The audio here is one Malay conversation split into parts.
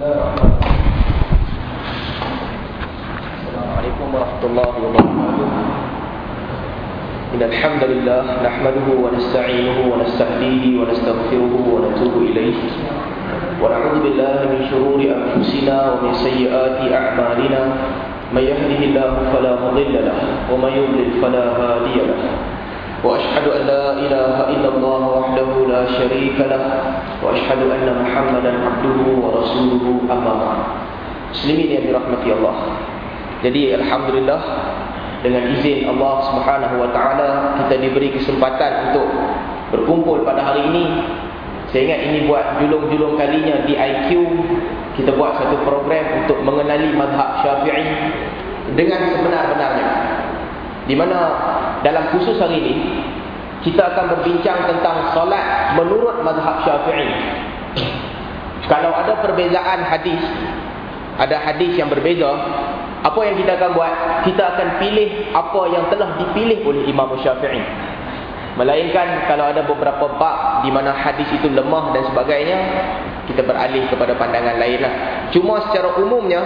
السلام عليكم ورحمة الله وبركاته. إن الحمد لله نحمده ونستعينه ونستهديه ونستغفره ونتوب إليه. ونعوذ بالله من شرور أنفسنا ومن سيئات أعمالنا. من يهده الله فلا مضل له ومن يضلل فلا هادي له. وأشهد أن لا إله إلا الله وحده لا شريك له وأشهد أن محمدا عبده ورسوله أما بعد. سلمين يا برحمه الله. Jadi alhamdulillah dengan izin Allah Subhanahu wa taala kita diberi kesempatan untuk berkumpul pada hari ini. Saya ingat ini buat julung-julung kalinya di IQ kita buat satu program untuk mengenali madhab Syafi'i dengan sebenar-benarnya. Di mana dalam khusus hari ini Kita akan berbincang tentang solat menurut madhab syafi'i. Kalau ada perbezaan hadis ada hadis yang berbeza apa yang kita akan buat? Kita akan pilih apa yang telah dipilih oleh Imam Syafi'i. Melainkan kalau ada beberapa bab di mana hadis itu lemah dan sebagainya kita beralih kepada pandangan lain lah. Cuma secara umumnya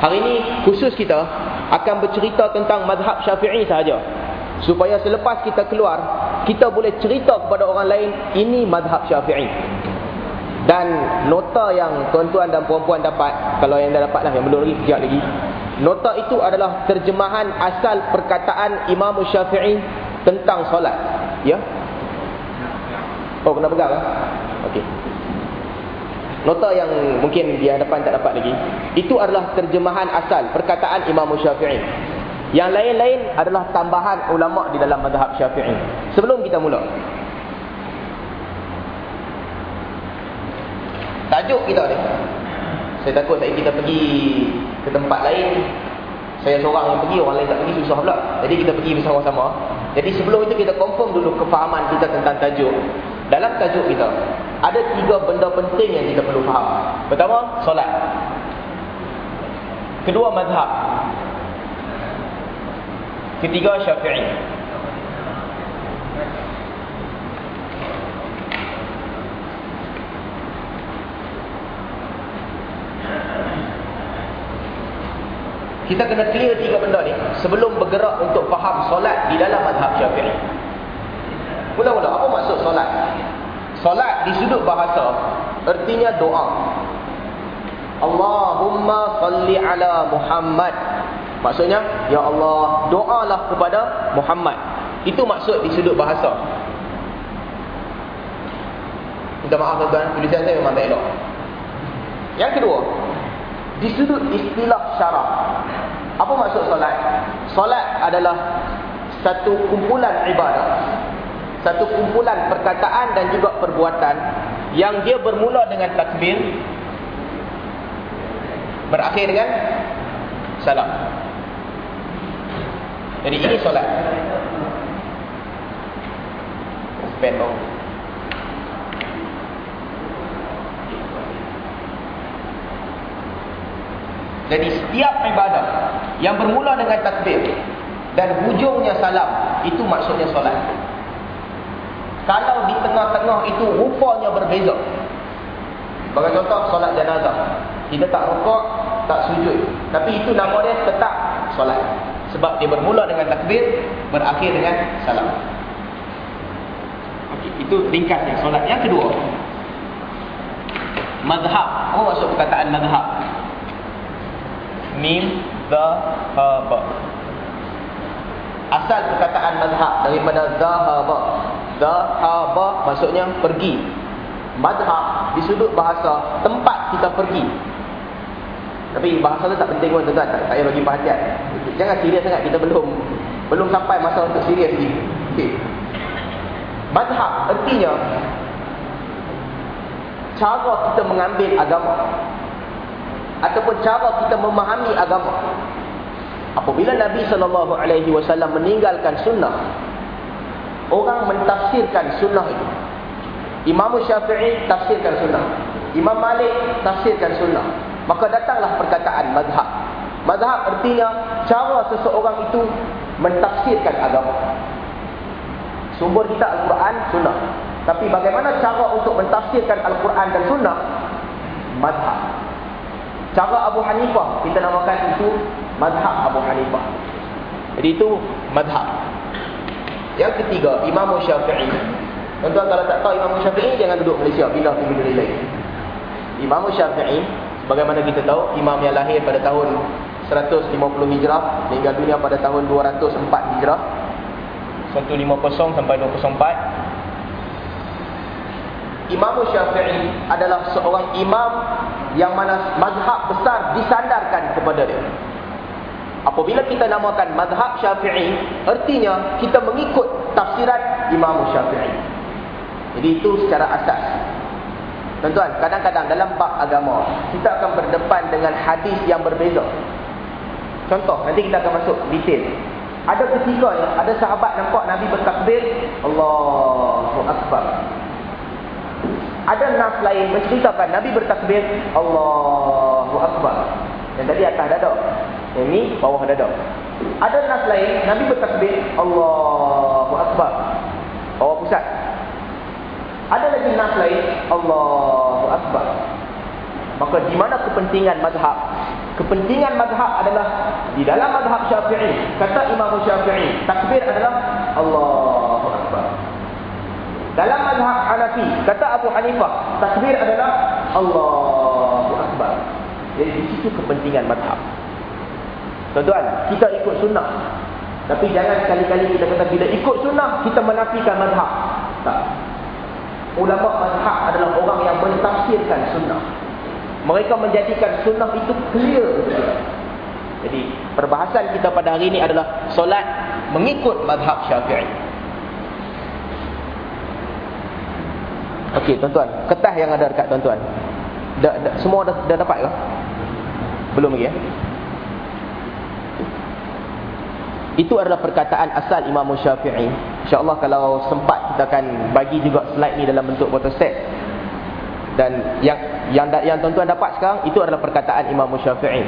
hari ini khusus kita akan bercerita tentang madhab Syafi'i sahaja supaya selepas kita keluar kita boleh cerita kepada orang lain ini madhab Syafi'i. Dan nota yang tuan-tuan dan puan-puan dapat Kalau yang dah dapat lah yang belum lagi kejap lagi. Nota itu adalah terjemahan asal perkataan Imam Syafi'i Tentang solat. Ya? Oh kena pegang lah. Okey. Nota yang mungkin di hadapan tak dapat lagi. Itu adalah terjemahan asal perkataan Imam Syafi'i Yang lain-lain adalah tambahan ulama' di dalam madhab Syafi'i. Sebelum kita mula. Tajuk kita ni. Saya takut saya kita pergi ke tempat lain. Saya seorang yang pergi, orang lain tak pergi susah pula. Jadi kita pergi bersama-sama. Jadi sebelum itu kita confirm dulu kefahaman kita tentang tajuk. Dalam tajuk kita Ada tiga benda penting yang kita perlu faham. Pertama, solat. Kedua, mazhab Ketiga, syafi'i Kita kena clear tiga benda ni sebelum bergerak untuk faham solat di dalam mazhab Syafi'i. Mula-mula apa maksud solat? Solat di sudut bahasa artinya doa. Allahumma salli ala Muhammad. Maksudnya, ya Allah, doalah kepada Muhammad. Itu maksud di sudut bahasa. Minta maaf tuan-tuan, tulisan saya memang tak elok. Yang kedua, di sudut istilah syarak. Apa maksud solat? Solat adalah satu kumpulan ibadah. Satu kumpulan perkataan dan juga perbuatan yang dia bermula dengan takbir berakhir dengan salam. Jadi ini solat. Spend dong. Jadi setiap ibadah yang bermula dengan takbir dan hujungnya salam, itu maksudnya solat. Kalau di tengah-tengah itu rupanya berbeza. Bagi contoh solat jenazah. Kita tak rukuk, tak sujud. Tapi itu nama dia tetap solat. Sebab dia bermula dengan takbir, berakhir dengan salam. Okey, itu ringkasnya solat. Yang kedua, mazhab. Apa maksud perkataan mazhab? Mim, Zahaba Asal perkataan madhab daripada Zahaba Zahaba maksudnya pergi Madhab di sudut bahasa tempat kita pergi Tapi bahasa tu tak penting pun tuan-tuan tak, tak payah bagi perhatian Jangan serius sangat kita belum Belum sampai masa untuk serius ni okay. Madhab artinya Cara kita mengambil agama ataupun cara kita memahami agama. Apabila Nabi wasallam meninggalkan sunnah, orang mentafsirkan sunnah itu. Imam Syafi'i tafsirkan sunnah. Imam Malik tafsirkan sunnah. Maka datanglah perkataan mazhab. Mazhab artinya cara seseorang itu mentafsirkan agama. Sumber kita Al-Quran, sunnah. Tapi bagaimana cara untuk mentafsirkan Al-Quran dan sunnah? Mazhab. Cara Abu Hanifah kita namakan itu mazhab Abu Hanifah. Jadi itu mazhab. Yang ketiga, Imam Syafi'i. Tuan-tuan kalau tak tahu Imam Syafi'i jangan duduk Malaysia, pindah ke negeri lain. Imam Syafi'i sebagaimana kita tahu imam yang lahir pada tahun 150 Hijrah meninggal dunia pada tahun 204 Hijrah. 150 sampai 204 Imam Syafi'i adalah seorang imam yang mana mazhab besar disandarkan kepada dia. Apabila kita namakan mazhab Syafi'i, artinya kita mengikut tafsiran Imam Syafi'i. Jadi itu secara asas. Tuan-tuan, kadang-kadang dalam bab agama, kita akan berdepan dengan hadis yang berbeza. Contoh, nanti kita akan masuk detail. Ada ketika ya, ada sahabat nampak Nabi bertakbir, Allahu Akbar. Ada nas lain menceritakan Nabi bertakbir Allahu Akbar. Yang tadi atas dada. Yang ni bawah dada. Ada nas lain Nabi bertakbir Allahu Akbar. Bawah pusat. Ada lagi nas lain Allahu Akbar. Maka di mana kepentingan mazhab? Kepentingan mazhab adalah di dalam mazhab Syafi'i. Kata Imam Syafi'i, takbir adalah Allahu Akbar. Dalam mazhab Hanafi, kata Abu Hanifah, takbir adalah Allahu Akbar. Jadi di situ kepentingan mazhab. Tuan-tuan, kita ikut sunnah. Tapi jangan sekali-kali kita kata bila ikut sunnah, kita menafikan mazhab. Tak. Ulama mazhab adalah orang yang mentafsirkan sunnah. Mereka menjadikan sunnah itu clear. Jadi perbahasan kita pada hari ini adalah solat mengikut mazhab syafi'i. Okey, tuan-tuan, ketah yang ada dekat tuan-tuan. Semua dah, dah dapat ke? Belum lagi ya? Itu adalah perkataan asal Imam Syafi'i. Insya-Allah kalau sempat kita akan bagi juga slide ni dalam bentuk photostat. Dan yang yang yang tuan-tuan dapat sekarang itu adalah perkataan Imam Syafi'i.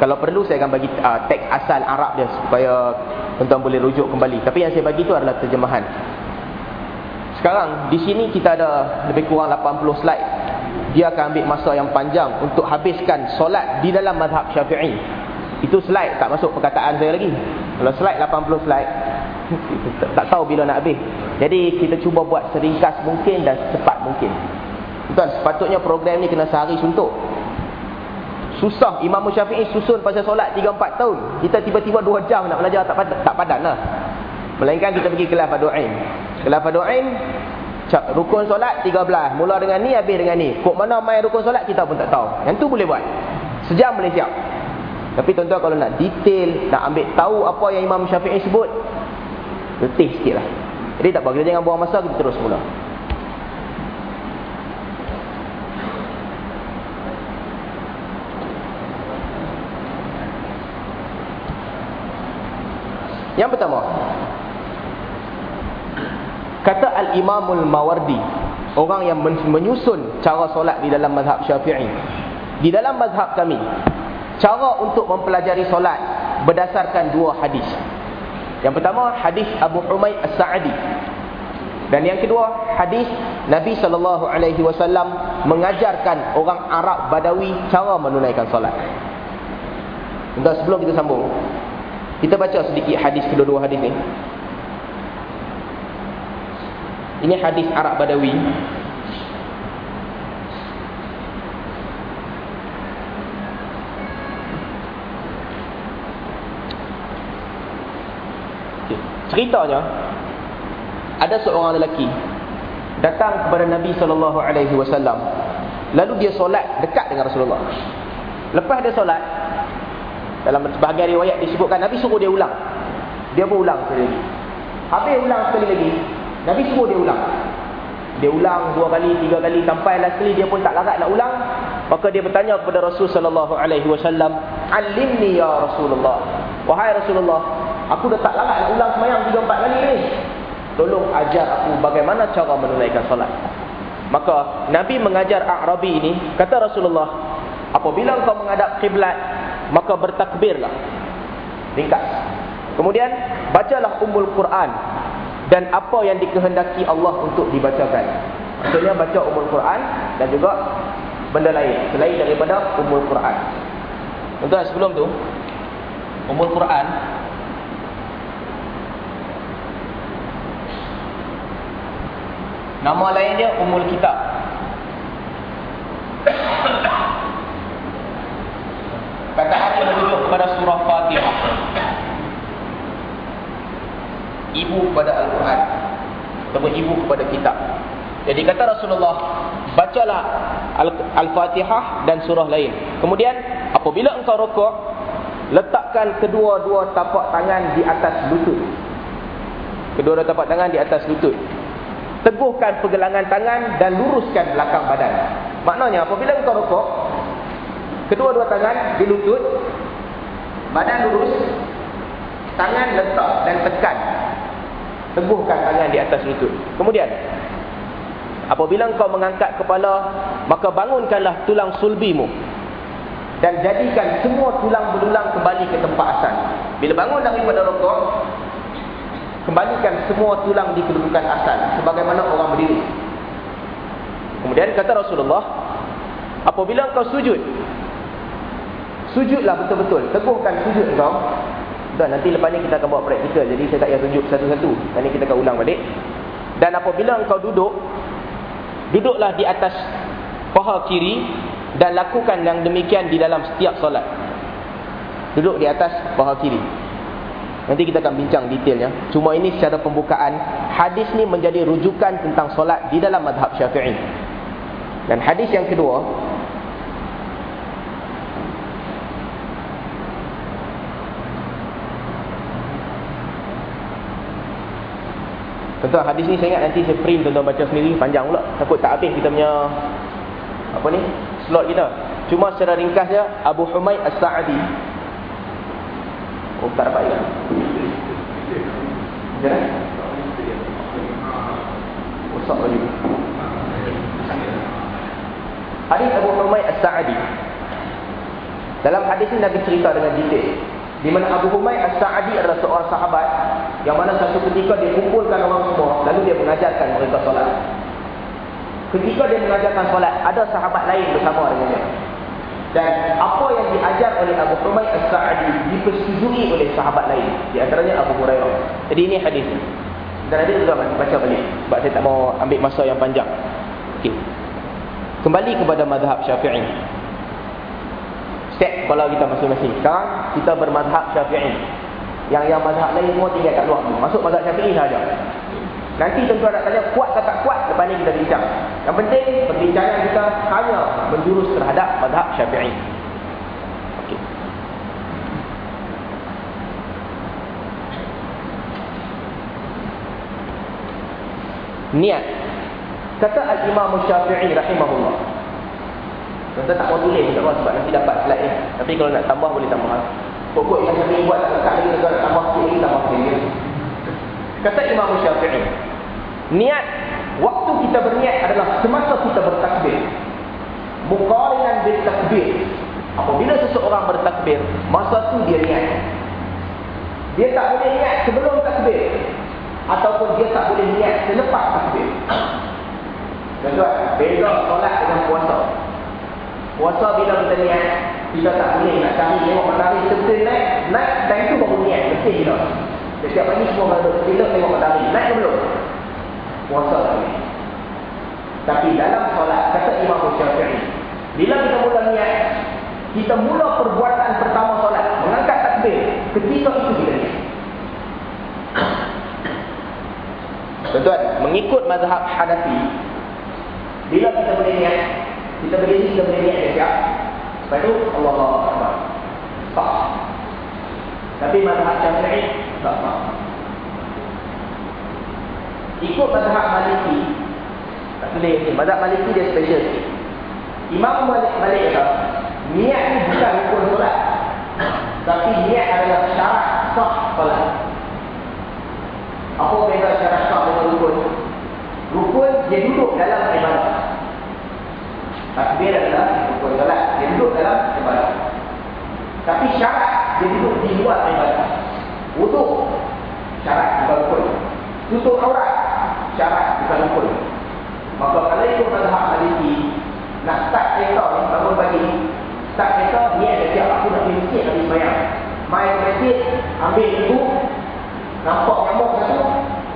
Kalau perlu saya akan bagi uh, teks asal Arab dia supaya tuan-tuan boleh rujuk kembali. Tapi yang saya bagi itu adalah terjemahan. Sekarang di sini kita ada lebih kurang 80 slide. Dia akan ambil masa yang panjang untuk habiskan solat di dalam mazhab Syafi'i. Itu slide tak masuk perkataan saya lagi. Kalau slide 80 slide tak tahu bila nak habis. Jadi kita cuba buat seringkas mungkin dan cepat mungkin. Tuan, sepatutnya program ni kena sehari suntuk. Susah Imam Syafi'i susun pasal solat 3 4 tahun. Kita tiba-tiba 2 jam nak belajar tak padan, tak padan lah. Melainkan kita pergi kelas Fadu'in. Kelas Fadu'in, rukun solat 13. Mula dengan ni, habis dengan ni. Kok mana main rukun solat, kita pun tak tahu. Yang tu boleh buat. Sejam boleh siap. Tapi tuan-tuan kalau nak detail, nak ambil tahu apa yang Imam Syafi'i sebut, letih sikit lah. Jadi tak apa, kita jangan buang masa, kita terus mula. Yang pertama, Kata Al-Imamul Mawardi Orang yang menyusun cara solat di dalam mazhab syafi'i Di dalam mazhab kami Cara untuk mempelajari solat Berdasarkan dua hadis Yang pertama hadis Abu Humaid As-Sa'adi Dan yang kedua hadis Nabi SAW Mengajarkan orang Arab Badawi Cara menunaikan solat. Untuk sebelum kita sambung Kita baca sedikit hadis kedua-dua hadis ni. Ini hadis Arab Badawi. Okay. Ceritanya ada seorang lelaki datang kepada Nabi sallallahu alaihi wasallam. Lalu dia solat dekat dengan Rasulullah. Lepas dia solat dalam sebahagian riwayat disebutkan Nabi suruh dia ulang. Dia pun ulang sekali lagi. Habis ulang sekali lagi, Nabi suruh dia ulang. Dia ulang dua kali, tiga kali sampai last kali dia pun tak larat nak ulang. Maka dia bertanya kepada Rasul sallallahu alaihi wasallam, "Alimni ya Rasulullah." Wahai Rasulullah, aku dah tak larat ulang tiga empat kali ni. Tolong ajar aku bagaimana cara menunaikan solat. Maka Nabi mengajar Arabi ini, kata Rasulullah, apabila engkau menghadap kiblat, maka bertakbirlah. Ringkas. Kemudian bacalah Ummul Quran dan apa yang dikehendaki Allah untuk dibacakan. Maksudnya baca umul Quran dan juga benda lain selain daripada umul Quran. Tuan sebelum tu umul Quran nama lain dia umul kitab. Kata hati merujuk kepada surah Fatihah. Ibu kepada Al-Quran. Atau ibu kepada kitab. Jadi kata Rasulullah, bacalah Al-Fatihah dan surah lain. Kemudian, apabila engkau rokok, letakkan kedua-dua tapak tangan di atas lutut. Kedua-dua tapak tangan di atas lutut. Teguhkan pergelangan tangan dan luruskan belakang badan. Maknanya, apabila engkau rokok, Kedua-dua tangan di lutut. Badan lurus. Tangan letak dan tekan. Teguhkan tangan di atas lutut. Kemudian. Apabila engkau mengangkat kepala. Maka bangunkanlah tulang sulbimu. Dan jadikan semua tulang berulang kembali ke tempat asal. Bila bangun daripada rokok. Kembalikan semua tulang di kedudukan asal. Sebagaimana orang berdiri. Kemudian kata Rasulullah. Apabila engkau sujud. Sujudlah betul-betul. Teguhkan sujud kau. Dan nanti lepas ni kita akan buat praktikal. Jadi saya tak payah tunjuk satu-satu. Nanti kita akan ulang balik. Dan apabila engkau duduk. Duduklah di atas paha kiri. Dan lakukan yang demikian di dalam setiap solat. Duduk di atas paha kiri. Nanti kita akan bincang detailnya. Cuma ini secara pembukaan. Hadis ni menjadi rujukan tentang solat di dalam madhab syafi'i. Dan hadis yang kedua. Contoh hadis ni saya ingat nanti saya print tuan-tuan baca sendiri panjang pula. Takut tak habis kita punya apa ni? Slot kita. Cuma secara ringkas je Abu Humaid As-Sa'di. Dapat kan? Jangan. Usap lagi. Hadis Abu Humaid As-Sa'di. Dalam hadis ini Nabi cerita dengan detail di mana Abu Humaid As-Sa'di adalah seorang sahabat yang mana satu ketika dia kumpulkan orang semua lalu dia mengajarkan mereka solat. Ketika dia mengajarkan solat, ada sahabat lain bersama dengannya. Dan apa yang diajar oleh Abu Humaid As-Sa'di dipersetujui oleh sahabat lain. Di antaranya Abu Hurairah. Jadi ini hadis. Dan ada juga baca balik. Sebab saya tak mau ambil masa yang panjang. Okey. Kembali kepada mazhab syafi'i. Step kepala kita masing-masing. Sekarang kita bermazhab syafi'i. Yang yang mazhab lain semua tinggal kat luar. Masuk mazhab syafi'i saja. Nanti tentu nak tanya kuat atau tak kuat. Lepas ni kita bincang. Yang penting perbincangan kita hanya menjurus terhadap mazhab syafi'i. Okay. Niat. Kata Al-Imam Syafi'i rahimahullah. Tuan-tuan tak mau tulis tak sebab nanti dapat slide ni. Tapi kalau nak tambah boleh tambah. Pokok yang kami buat tak lekat lagi tuan nak tambah sikit lagi tambah sikit lagi. Kata Imam Syafi'i. Niat waktu kita berniat adalah semasa kita bertakbir. Muqarinan bil takbir. Apabila seseorang bertakbir, masa tu dia niat. Dia tak boleh niat sebelum takbir ataupun dia tak boleh niat selepas takbir. Tuan-tuan, beza solat dengan puasa. Puasa bila kita niat Kita tak boleh nak cari tengok matahari Kita naik Naik dan itu baru niat Mesti Setiap pagi semua kalau kita tengok matahari Naik ke belum? Puasa tak boleh Tapi dalam solat Kata Imam Syafi'i Bila kita mula niat Kita mula perbuatan pertama solat Mengangkat takbir Ketika itu kita niat Tuan-tuan Mengikut mazhab Hanafi Bila kita boleh niat kita berdiri, kita boleh niat siap. Lepas itu, Allah Allah Sah. Tapi mazhab syafi'i, tak sah. Ikut mazhab maliki, tak boleh ni. Mazhab maliki dia special sikit. Imam Malik Malik kata, niat ni bukan rukun solat. Tapi niat adalah syarat sah solat. Apa beza syarat sah dengan rukun? Rukun dia duduk dalam ibadah. Takbir adalah rukun salat. Dia duduk dalam ibadah. Tapi syarat dia duduk di luar ibadah. Wuduk syarat bukan rukun. Tutup aurat syarat bukan rukun. Maka kalau itu mazhab Maliki nak start kereta ni, bangun pagi. Start kereta, ni ada siap aku nak pergi masjid nak sembahyang. Main masjid, ambil ibu, nampak nyamuk satu,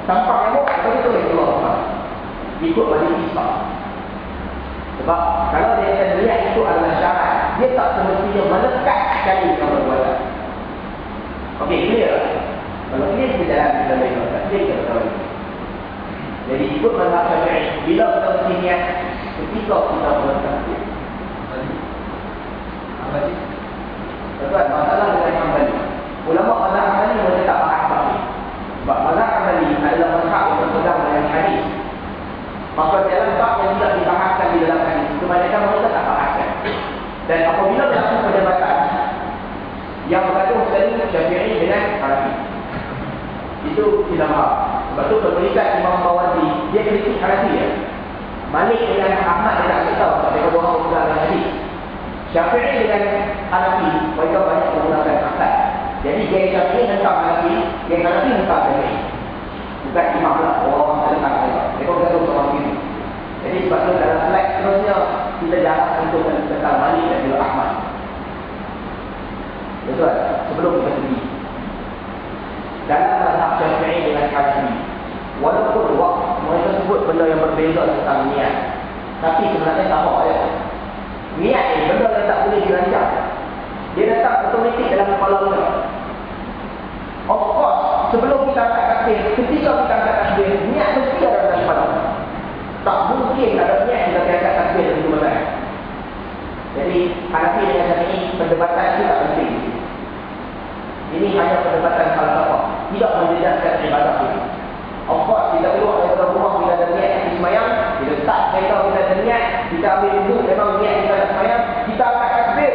tampak nyamuk, lepas itu boleh keluar. Ikut balik isbah. Sebab kalau dia akan lihat itu adalah syarat, dia tak semestinya melekat sekali dengan perbuatan. Okey, clear? Kalau clear, kita jalan kita boleh kata. Clear kita tahu. Jadi ikut mazhab syafi'i, bila kita mesti niat, ketika kita dia. Apa sih? Tuan, masalah dengan Hanbali. Ulama mazhab Hanbali mereka tak faham tapi. Sebab mazhab Hanbali adalah mazhab yang berpegang dengan hadis. Maka dalam bab yang tidak dibahaskan di dalam hadis, kebanyakan mereka tak bahaskan. Dan apabila berlaku perdebatan yang bergaduh dari Syafi'i dengan Hanafi. Itu faham. Sebab tu perbelikan Imam Bawazi, dia kritik Hanafi ya. Malik dengan Ahmad dia tak tahu sebab mereka dua orang menggunakan hadis. Syafi'i dengan Hanafi, mereka banyak menggunakan akad. Jadi geng Syafi'i tentang Hanafi, geng Hanafi tentang Syafi'i. Bukan imam lah, orang-orang tak tentang mereka. Bergaduh sama begitu. Jadi sebab tu dalam slide seterusnya, kita jarang untuk tentang Malik dan juga Ahmad. Betul? Sebelum kita pergi. Dalam mazhab Syafi'i dengan Hanafi, walaupun waktu mereka sebut benda yang berbeza tentang niat, tapi sebenarnya sama aja. Niat ni benda yang tak boleh dirancang. Dia datang otomatik dalam kepala kita. Of course, sebelum kita angkat takbir, ketika kita angkat takbir, niat mesti ada dalam kepala. Tak mungkin ada niat kita angkat dan itu betul. Jadi, Hanafi dengan Syafi'i, perdebatan itu tak penting. Ini hanya perdebatan satu. Tidak menjejaskan ibadah kita. Of course, kita keluar dari rumah bila ada niat kita semayang. Kita start kereta kita ada niat. Kita ambil duduk, memang niat kita nak semayang. Kita akan takbir.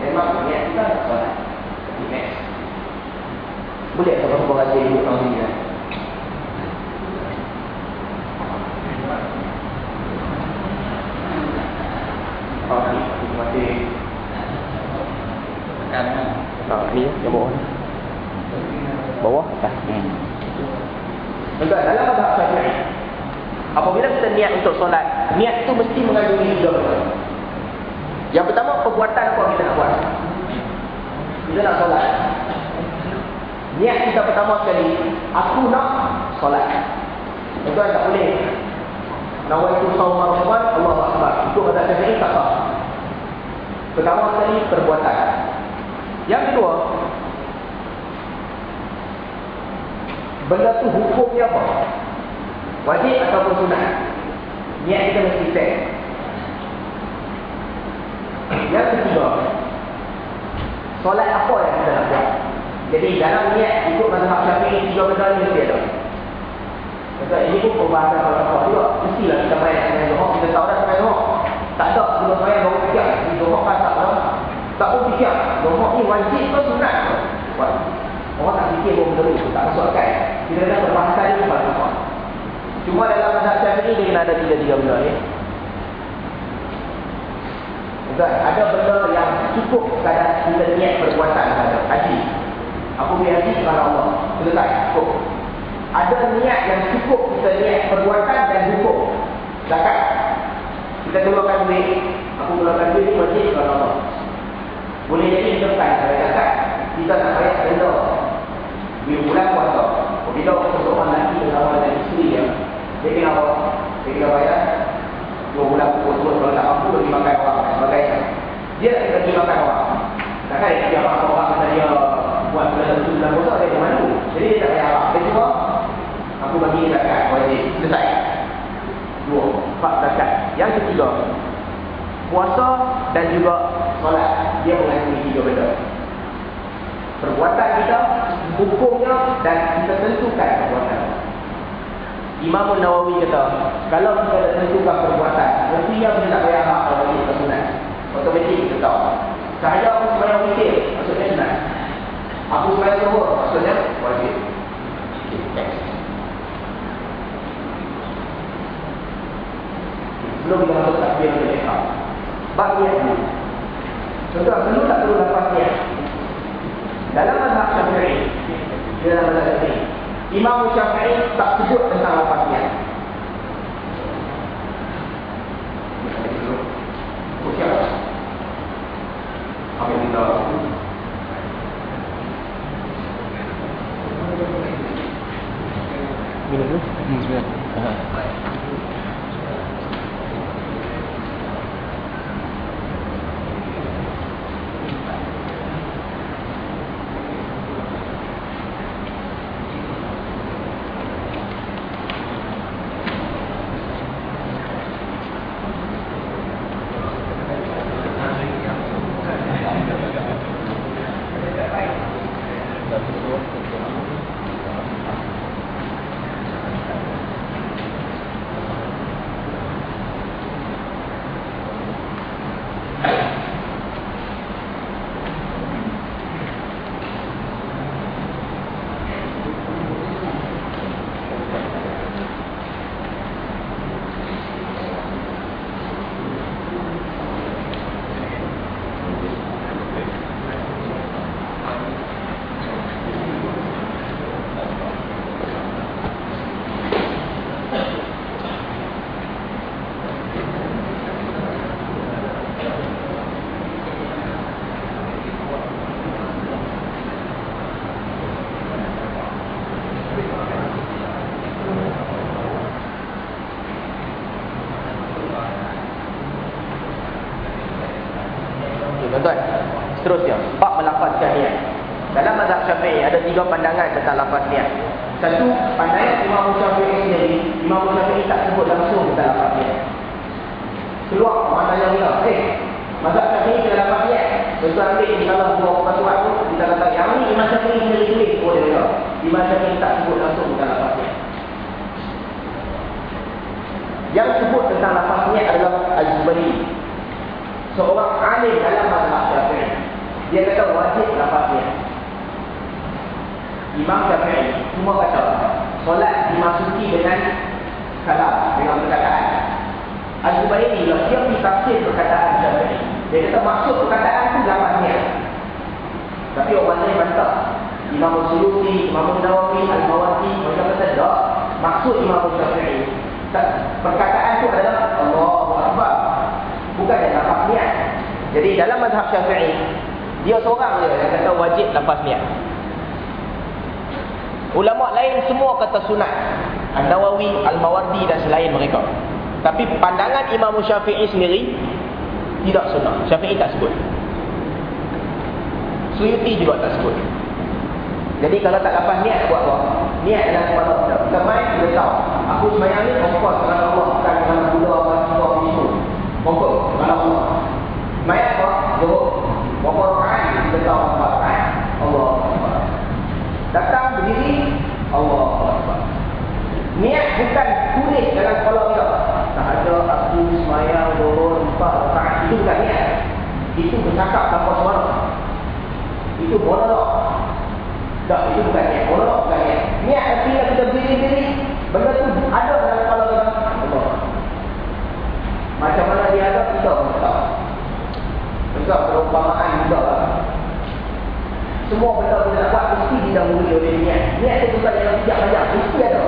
Memang niat kita nak solat. Jadi next. Boleh tak apa-apa rasa ibu tahun ini ya? Terima kasih. Kanan. Ah, ni yang bawah ni. Bawah atas. Hmm. Tuan, dalam mazhab Syafi'i, apabila kita niat untuk solat, niat itu mesti mengandungi tiga benda. Yang pertama, perbuatan apa kita nak buat. Kita nak solat. Niat kita pertama sekali, aku nak solat. Tuan, tak boleh. Nawaitu sawm Ramadan, Allah Akbar. Itu mazhab Syafi'i tak sah. Pertama sekali, perbuatan. Yang kedua, benda tu hukumnya apa? Wajib ataupun sunat? Niat kita mesti set. Yang ketiga, solat apa yang kita nak buat? Jadi dalam niat ikut mazhab Syafi'i tiga benda ni mesti ada. Sebab ini pun perbahasan apa juga. Mestilah kita main dengan doa, kita tahu dah sampai doa. Tak ada sebelum main fikir. Ini doa kan tak ada. Tak pun fikir. Doa ni wajib ke sunat? Wajib. Orang tak fikir pun benda tu. Tak masuk akal. Kita dah perbahasan ni pada apa. Cuma dalam mazhab Syafi'i dia kena ada tiga-tiga benda ni. Bukan, ada benda yang cukup kadang kita niat perbuatan saja. Haji. Aku pergi haji kerana Allah. Selesai. Cukup. Ada niat yang cukup kita niat perbuatan dan hukum. Zakat. Kita keluarkan duit. Aku keluarkan duit ni wajib kerana Allah. Boleh jadi kita bukan ada zakat. Kita nak bayar denda. Di bulan puasa. Bila seseorang lelaki bersama dengan isteri dia. Dia kena apa? Dia kena bayar. Dua bulan pukul kalau tak mampu bagi makan orang sebagainya. Dia akan bagi makan orang. Takkan dia dia makan orang kata dia buat bulan satu bulan puasa dia kemana? Jadi dia tak payah apa. Dia cuma aku bagi zakat wajib. Selesai. Dua. Empat zakat. Yang ketiga. Puasa dan juga solat. Dia mengandungi tiga benda. Perbuatan kita, hukumnya dan kita tentukan perbuatan. Imam Nawawi kata, kalau kita dah tentukan perbuatan, mestinya kita tak payah apa kalau kita sunat. Otomatik kita tahu. Saya aku sembahyang witir, maksudnya sunat. Aku sembahyang zuhur, maksudnya wajib. Belum kita masuk takbir untuk ikhram. Bab niat dulu. Contoh, perlu tak perlu lepas niat? Dalam mazhab Syafi'i, dalam mazhab Syafi'i, Imam Syafi'i tak sebut tentang lepas niat. apa yang kita minum dulu hmm, sebenarnya Tuan-tuan, seterusnya, bab melafazkan niat. Dalam mazhab Syafi'i ada tiga pandangan tentang lafaz niat. Satu, pandangan Imam Syafi'i sendiri, Imam Syafi'i tak sebut langsung tentang lafaz niat. Keluar maknanya dia, eh, mazhab Syafi'i kena lafaz niat. Tuan-tuan ambil di dalam buah fatwa tu, kita kata yang ni Imam Syafi'i sendiri tulis, oh dia kata. Imam Syafi'i tak sebut langsung tentang lafaz niat. Yang sebut tentang lafaz niat adalah Az-Zubairi seorang alim dalam mazhab Syafi'i. Dia kata wajib lafaznya. Imam Syafi'i cuma kata solat dimasuki dengan kalam dengan perkataan. Az-Zubairi lah dia pergi tafsir perkataan Syafi'i. Dia kata maksud perkataan tu lafaznya. Tapi orang lain bantah. Imam Suyuti, Imam Nawawi, Al-Mawardi mereka kata tak. Maksud Imam Syafi'i perkataan tu adalah Allahu Akbar bukan lafaz niat. Jadi dalam mazhab Syafi'i, dia seorang je yang kata wajib lafaz niat. Ulama lain semua kata sunat. An-Nawawi, Al-Mawardi dan selain mereka. Tapi pandangan Imam Syafi'i sendiri tidak sunat. Syafi'i tak sebut. Suyuti juga tak sebut. Jadi kalau tak lafaz niat buat apa? Niat dalam kepala kita. Kita main, kita tahu. Aku semayang ni, of course, kerana Allah bukan kerana Buddha, Rasulullah, Vishnu. Monggo, kalau Allah. Mayat apa? Zuhur. Berapa rakaat? Kita tahu berapa rakaat. Allah Akbar. Datang berdiri, Allah Akbar. Niat bukan tulis dalam kepala kita. Tak ada aku semayang zuhur empat rakaat. Itu bukan niat. Itu bercakap tanpa suara. Itu monolog. Tak, itu bukan niat. Monolog bukan niat. Niat artinya kita berdiri-berdiri. Benda tu ada dalam kepala kita. Macam mana dia ada, kita tahu. Juga perumpamaan juga lah. Semua benda kita nak buat mesti didahului oleh niat. Niat itu bukan yang tidak banyak, mesti ada.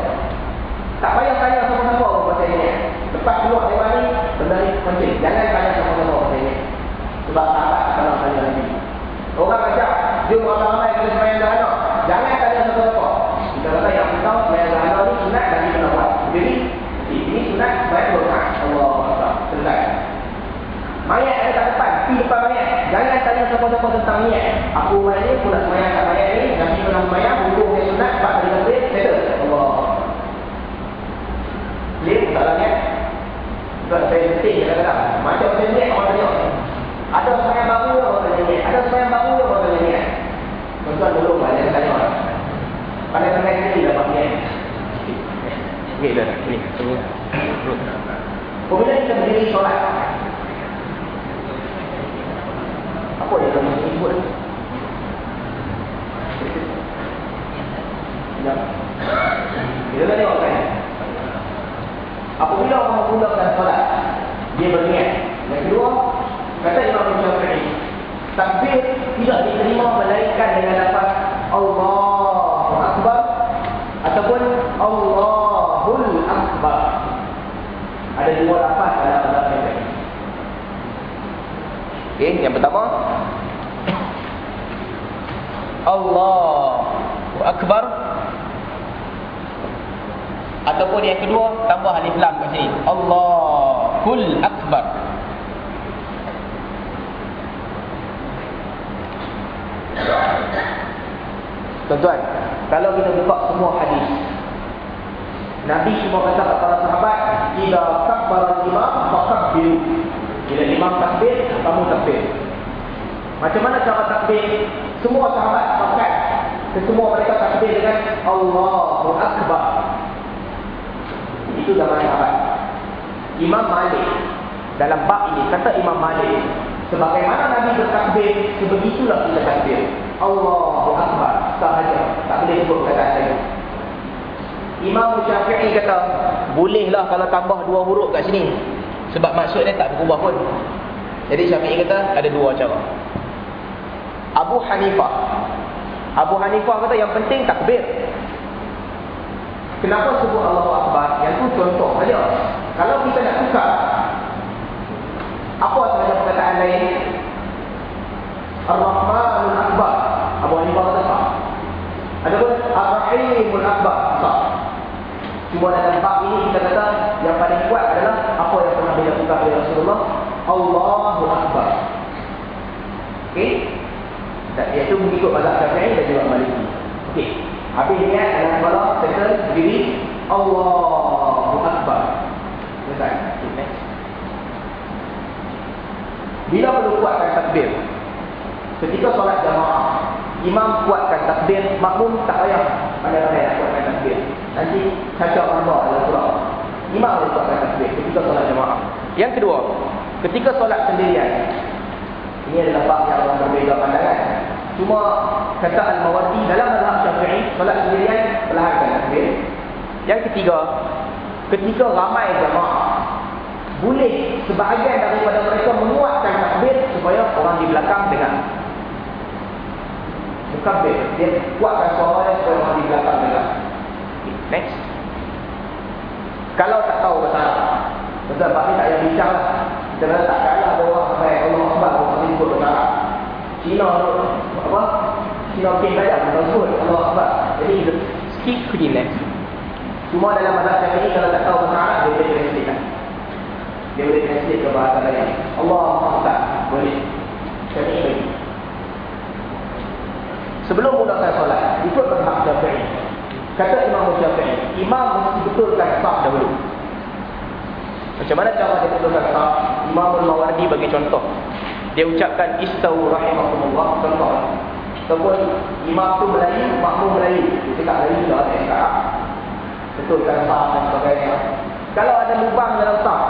Tak payah tanya sama-sama pun pasal niat. Lepas keluar dari mana, benda ni penting. Jangan tanya sama-sama pasal niat. Sebab sahabat kalau tanya lagi. Orang ajak, dia buat ramai kena semayang dahana. Jangan tanya sama-sama. Kita kata yang kita tahu semayang dahana ni sunat dan kita nak buat. Jadi, ini sunat semayang dua Allah selesai. Mayat ada kat depan, pergi depan mayat. Jangan tanya siapa-siapa tentang niat. Aku mayat ni, aku nak semayang kat mayat ni. Nabi pernah semayang, hukum dia sunat, empat kali lebih, settle. Allah. Clear masalahnya? Sebab saya penting kadang-kadang. Macam saya niat, orang tanya. Ada semayang baru yang orang tanya niat. Ada semayang baru yang orang tanya niat. Tuan-tuan dulu, banyak tanya orang. Pandai-pandai sendiri dapat niat. Okey dah, ni. Tunggu. Kemudian kita berdiri solat. Apa yang kamu sebut? Ya. Kita tengok kan? Apabila orang menggunakan solat, dia berniat. Yang kedua, kata Imam Syafi'i, takbir tidak diterima melainkan dengan lafaz Allahu Akbar ataupun Allahul Akbar. Ada dua lafaz dalam mazhab Syafi'i. Okey, yang pertama Allahu Akbar Ataupun yang kedua Tambah alif lam kat sini. Allahul Akbar. Tuan-tuan Kalau kita buka semua hadis Nabi cuma kata kepada para sahabat Ida takbar imam Fakabbil Bila imam takbir Kamu takbir. Macam mana cara takbir? Semua sahabat pakai Semua mereka takbir dengan Allahu Akbar Itu zaman sahabat Imam Malik Dalam bab ini Kata Imam Malik Sebagaimana Nabi bertakbir Sebegitulah kita takbir. Allahu Akbar. Sahaja Tak boleh sebut kata lagi Imam Syafi'i kata Bolehlah kalau tambah dua huruf kat sini. Sebab maksud dia tak berubah pun. Jadi Syafi'i kata ada dua cara. Abu Hanifah. Abu Hanifah kata yang penting takbir Kenapa sebut Allahu Akbar? Yang tu contoh saja Kalau kita nak tukar apa sahaja perkataan lain? Ar-Rahmanul Akbar. Abu Hanifah kata sah. Adapun Ar-Rahimul Akbar sah. Cuma dalam bab ini kita kata yang paling kuat adalah apa yang pernah dilakukan oleh Rasulullah Allahu Akbar. Okey? Dan iaitu mengikut mazhab Syafi'i dan juga Maliki. Okey. Habis niat dalam kepala settle diri Allahu Akbar. Next. Bila perlu kuatkan takbir? Ketika solat jamaah, imam kuatkan takbir, makmum tak payah pandai-pandai nak kuatkan takbir. Nanti cacat Allah dalam surah. Imam boleh kuatkan takbir ketika solat jamaah. Yang kedua, ketika solat sendirian. Ini adalah bab yang orang berbeza pandangan. Cuma kata Al-Mawardi dalam mazhab Syafi'i, solat sendirian perlahankan takbir. Yang ketiga, ketika ramai jamaah boleh sebahagian daripada mereka menguatkan takbir supaya orang di belakang dengar. Mukabir, dia kuatkan suara dia supaya orang di belakang dengar. Next. Kalau tak tahu bahasa Arab, ni tak payah bincang lah. Kita letak kalah bawah sampai Allah Akbar, bahasa Arab. Cina tu, saja, bukan sebut Allah Akbar. Jadi, skip quickly next. Cuma dalam mazhab ini kalau tak tahu bahasa Arab, dia boleh translate kan? Dia boleh translate ke bahasa lain. Allah Akbar. Boleh. Kami bagi. Sebelum mulakan solat, ikut mazhab Syafi'i. Kata Imam Syafi'i, imam mesti betulkan sah dahulu. Macam mana cara dia betulkan sah? Imam Al-Mawardi bagi contoh. Dia ucapkan istawu rahimahumullah contoh. Ataupun imam tu Melayu, makmum Melayu. Dia tak Melayu dah, dia cakap. Betulkan sah dan sebagainya. Kalau ada lubang dalam sah,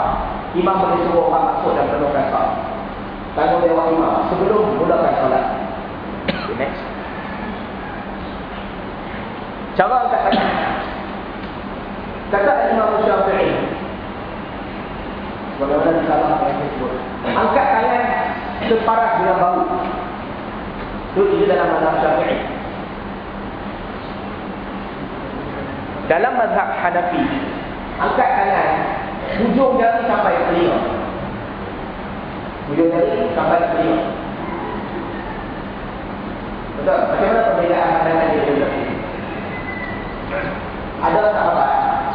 imam boleh suruh orang masuk dan betulkan sah. Tanggungjawab imam sebelum mulakan solat. Okay, next. Cara angkat tangan. Kata Imam Syafi'i. Bagaimana salah yang disebut. Angkat tangan separas dengan bahu. Itu dalam mazhab Syafi'i. Dalam mazhab Hanafi, angkat tangan hujung jari sampai telinga. Hujung jari sampai telinga. Betul? Macam mana perbezaan pandangan dia juga? Ada sahabat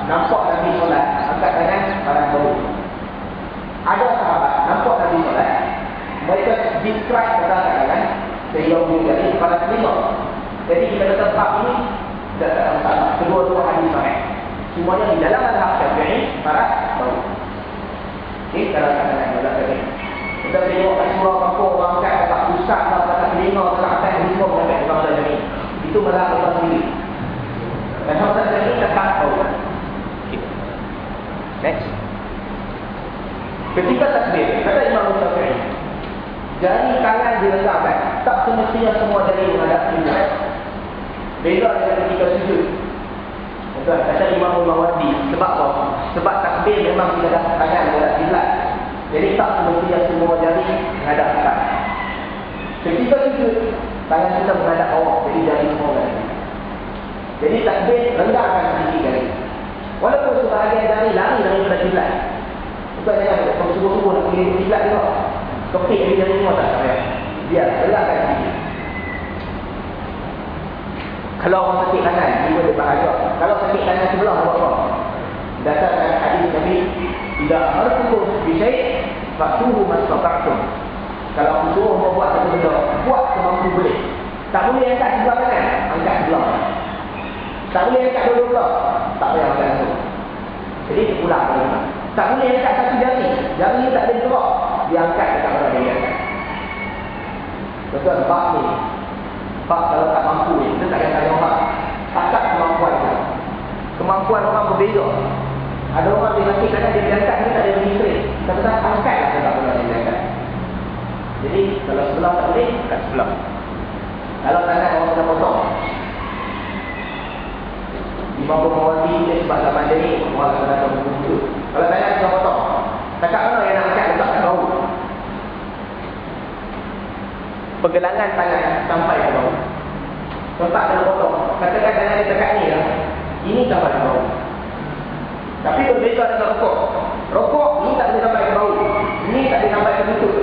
nampak Nabi solat angkat tangan pada bau. Ada sahabat nampak Nabi solat mereka describe kata tangan sehingga hujung jari pada telinga. Jadi kita kata bab ini tidak ada masalah. Kedua-dua hadis sahih. Semuanya di dalam mazhab Syafi'i para bau. Ini kalau kata tangan dalam Syafi'i. Kita tengok kat surah apa orang kat pusat atau kat telinga atau kat atas semua sampai ke dalam jari. Itu mazhab Allah sendiri. Dan kalau tak ini tetap tahu. Next. Ketika takbir, kata Imam Syafi'i, jari tangan diletakkan, tak semestinya semua jari menghadap kiblat. Beza dengan ketika sujud. Betul, kata Imam Mawardi, sebab apa? Sebab takbir memang ada tangan menghadap kiblat. Jadi tak semestinya semua jari menghadap kiblat. Ketika sujud, tangan kita menghadap bawah, jadi jari semua menghadap jadi takbir rendahkan sedikit jari. Walaupun sebahagian jari lari daripada kiblat. Bukan jangan kalau subuh-subuh nak pergi kiblat juga. Jari jari semua tak payah. Biar rendahkan sedikit. Kalau orang sakit kanan, dia boleh bahagia. Kalau sakit kanan sebelah, buat apa? Dasarkan hadis Nabi, tidak harfukum bisyai, faktuhu mastata'tum. Kalau aku suruh buat satu benda, buat semampu boleh. Tak boleh angkat sebelah kanan, angkat sebelah. Tak boleh angkat dua-dua tak boleh angkat satu. Jadi pulang Tak boleh angkat satu jari, jari tak boleh gerak, dia angkat dekat mana dia angkat. Betul, bak ni. Bak kalau tak mampu ni, kita tak tanya orang. Takat kemampuan dia. Kemampuan orang berbeza. Ada orang dia mati kerana dia diangkat ni tak ada ministry. Kita kata angkat lah tak boleh dia diangkat. Jadi kalau sebelah tak boleh, kat sebelah. Kalau tangan orang kena potong. Imam Bukhari dia sebab dia ni orang kena potong. Kalau tangan kena potong. Takat mana yang nak angkat letak kat bau. Pergelangan tangan sampai ke bau. Tempat kena potong. Katakan tangan dia dekat ni lah. Ini sampai ke bau. Tapi berbeza dengan rokok. Rokok ni tak boleh sampai ke bau. Ini tak boleh sampai ke lutut.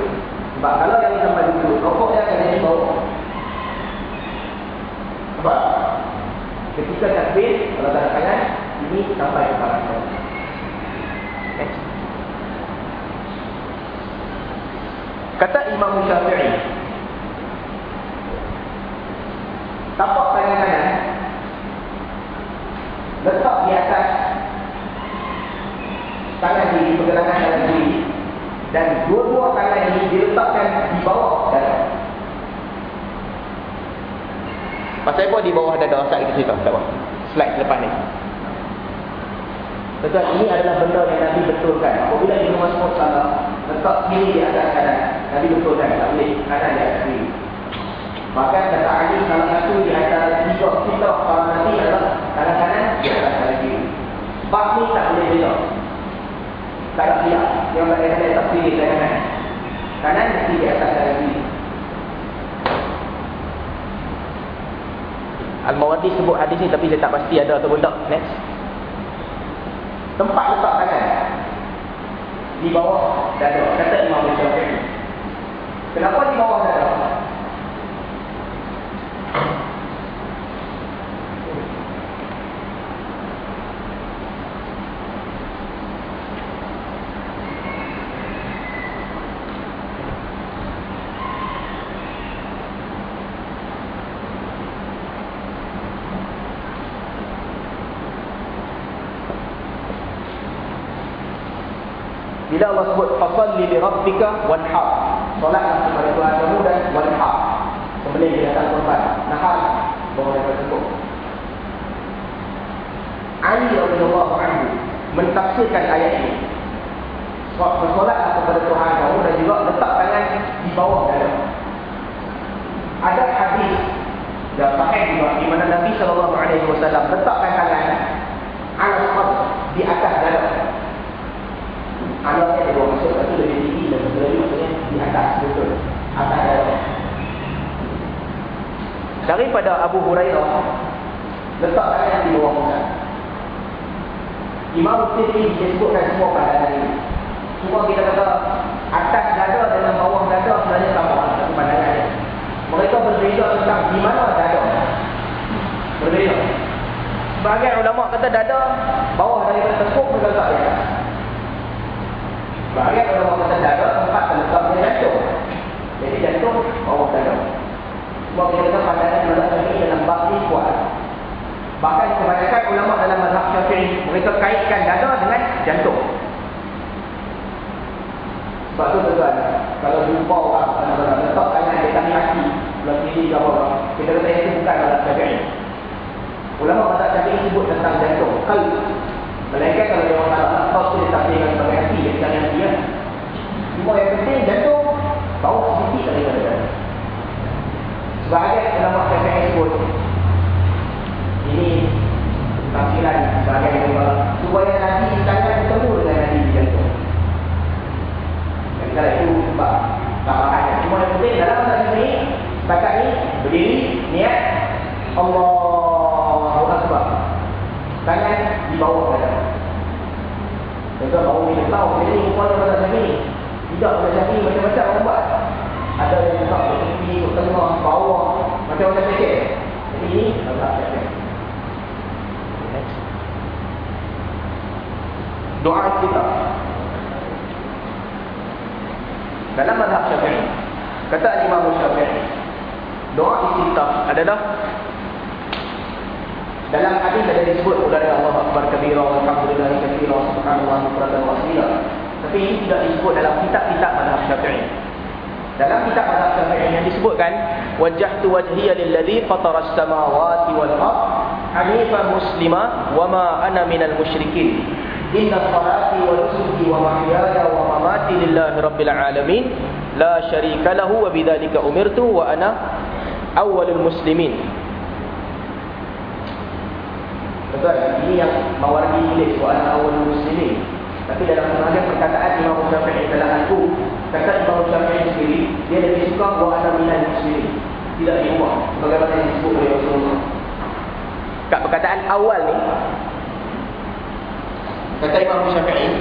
Sebab kalau ni sampai lutut, rokok dia akan jadi bau. Sebab ketika takbir, kalau tak tangan, ini sampai ke parah. Kata Imam Syafi'i, tapak tangan kanan letak di atas tangan kiri, pergelangan tangan kiri dan dua-dua tangan ini diletakkan di bawah dada. Pasal apa di bawah dada? Saat kita cerita. Tak apa. Slide selepas ni. Betul, ini adalah benda yang Nabi betulkan. Apabila Ibn Mas'ud salah, letak kiri di atas kanan. Nabi betulkan. Tak boleh kanan di atas kiri. Bahkan kata Ali salah satu di antara tiga kita para Nabi adalah kanan-kanan di atas kanan kiri. Bab ni tak boleh beza. Tak ada silap. Yang berkata tak pilih kanan. Kanan di atas kanan kiri. Al-Mawardi sebut hadis ni tapi saya tak pasti ada atau tak. Next. Tempat letak tangan. Di bawah dada. Kata Imam Syafi'i. Kenapa di bawah dada? Allah sebut fasalli li rabbika wanhar. Solatlah kepada Tuhan kamu dan wanhar. Sembelih di atas korban. Nahar bahawa mereka cukup. Ali radhiyallahu anhu mentafsirkan ayat ini. Bersolatlah kepada Tuhan kamu dan juga letak tangan di bawah dada. Ada hadis yang sahih juga di mana Nabi sallallahu alaihi wasallam letakkan tangan ala di atas dada. Alatnya dia bawa masuk Tapi lebih tinggi dan satu lagi maksudnya Di atas betul. Atas darah Daripada Abu Hurairah Letak tangan di bawah muka. Imam Tirmi disebutkan semua pandangan ini. Semua kita kata Atas dada dengan bawah dada sebenarnya sama Satu pandangan Mereka berbeza tentang di mana dada. Berbeza. Sebagai ulama kata dada Bawah daripada tekuk bergagak di atas Bahagian kalau orang kata dada, tempat terletaknya jantung. Jadi jantung, bawah dada. Semua kita kata pandangan mazhab syafi'i dalam bab ini kuat. Bahkan kebanyakan ulama dalam mazhab syafi'i, mereka kaitkan dada dengan jantung. Sebab tu tuan kalau jumpa orang, kalau letak tangan di kami hati, belah kiri ke bawah, kita kata itu bukan mazhab syafi'i. Ulama mazhab syafi'i sebut tentang jantung, kalb. Melainkan kalau dia orang tak nak tahu dia tak sebagai hati dia jangan dia. Cuma yang penting jantung bau sedikit daripada dia. Sebagai ulama KPI sebut ini tafsiran sebagai ulama supaya nanti tangan bertemu dengan nanti di jantung. Dan kalau itu sebab tak makanya. Cuma yang penting dalam masa ini setakat ni berdiri niat Allah Akbar. Tangan di bawah dada. Contoh baru ni tahu jadi ni umpan pada macam ni. Tidak macam ni macam-macam orang buat. Ada yang buka ke tepi, ke tengah, bawah, macam-macam sikit. Jadi ini agak adalah dalam hadis ada disebut dari Allah Akbar kabira walhamdulillah katsira subhanallah bukratan wa asila. Tapi ini tidak disebut dalam kitab-kitab mazhab Syafi'i. Dalam kitab mazhab Syafi'i yang disebutkan wajjahtu wajhiya lilladzi fatara as-samawati wal ard hanifan muslima wa ma ana minal musyrikin. Inna salati wa nusuki wa mahyaya wa mamati lillahi rabbil alamin la syarika lahu wa bidzalika umirtu wa ana awwalul muslimin. Betul, ini yang mawardi tulis wa ana awwalul muslimin. Tapi dalam sebahagian perkataan Imam Syafi'i dalam aku kata Imam Syafi'i sendiri dia lebih suka wa ana minal muslimin. Tidak diubah bagaimana yang disebut oleh Rasulullah. Kat perkataan awal ni Kata Imam Syafi'i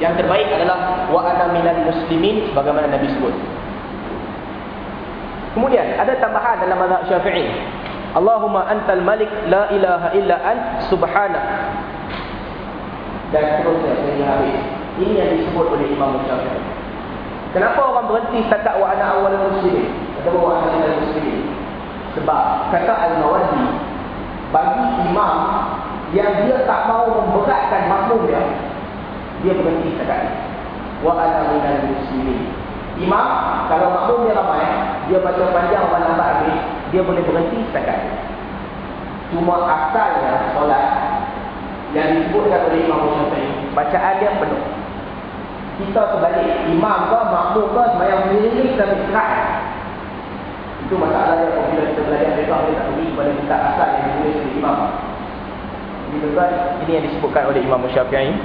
Yang terbaik adalah Wa ana minal muslimin Sebagaimana Nabi sebut. Kemudian ada tambahan dalam mazhab Syafi'i. Allahumma antal malik la ilaha illa ant subhanak. Dan seterusnya sehingga habis. Ini yang disebut oleh Imam Syafi'i. Kenapa orang berhenti setakat wa ana awal muslimin Atau wa ana minal muslimin. Sebab kata Al-Mawaddi Bagi imam yang dia tak mau memberatkan makmum dia dia berhenti setakat wa ana minal muslimin. Imam kalau makmum dia ramai dia baca panjang dan lambat habis dia boleh berhenti setakat cuma asalnya solat yang disebutkan oleh Imam Syafi'i bacaan dia penuh. Kita sebalik imam ke makmum ke sembahyang sendiri kita bergerak itu masalah dia apabila kita belajar mereka kita tak pergi kepada kitab asal yang ditulis oleh imam ini yang disebutkan oleh Imam Syafi'i.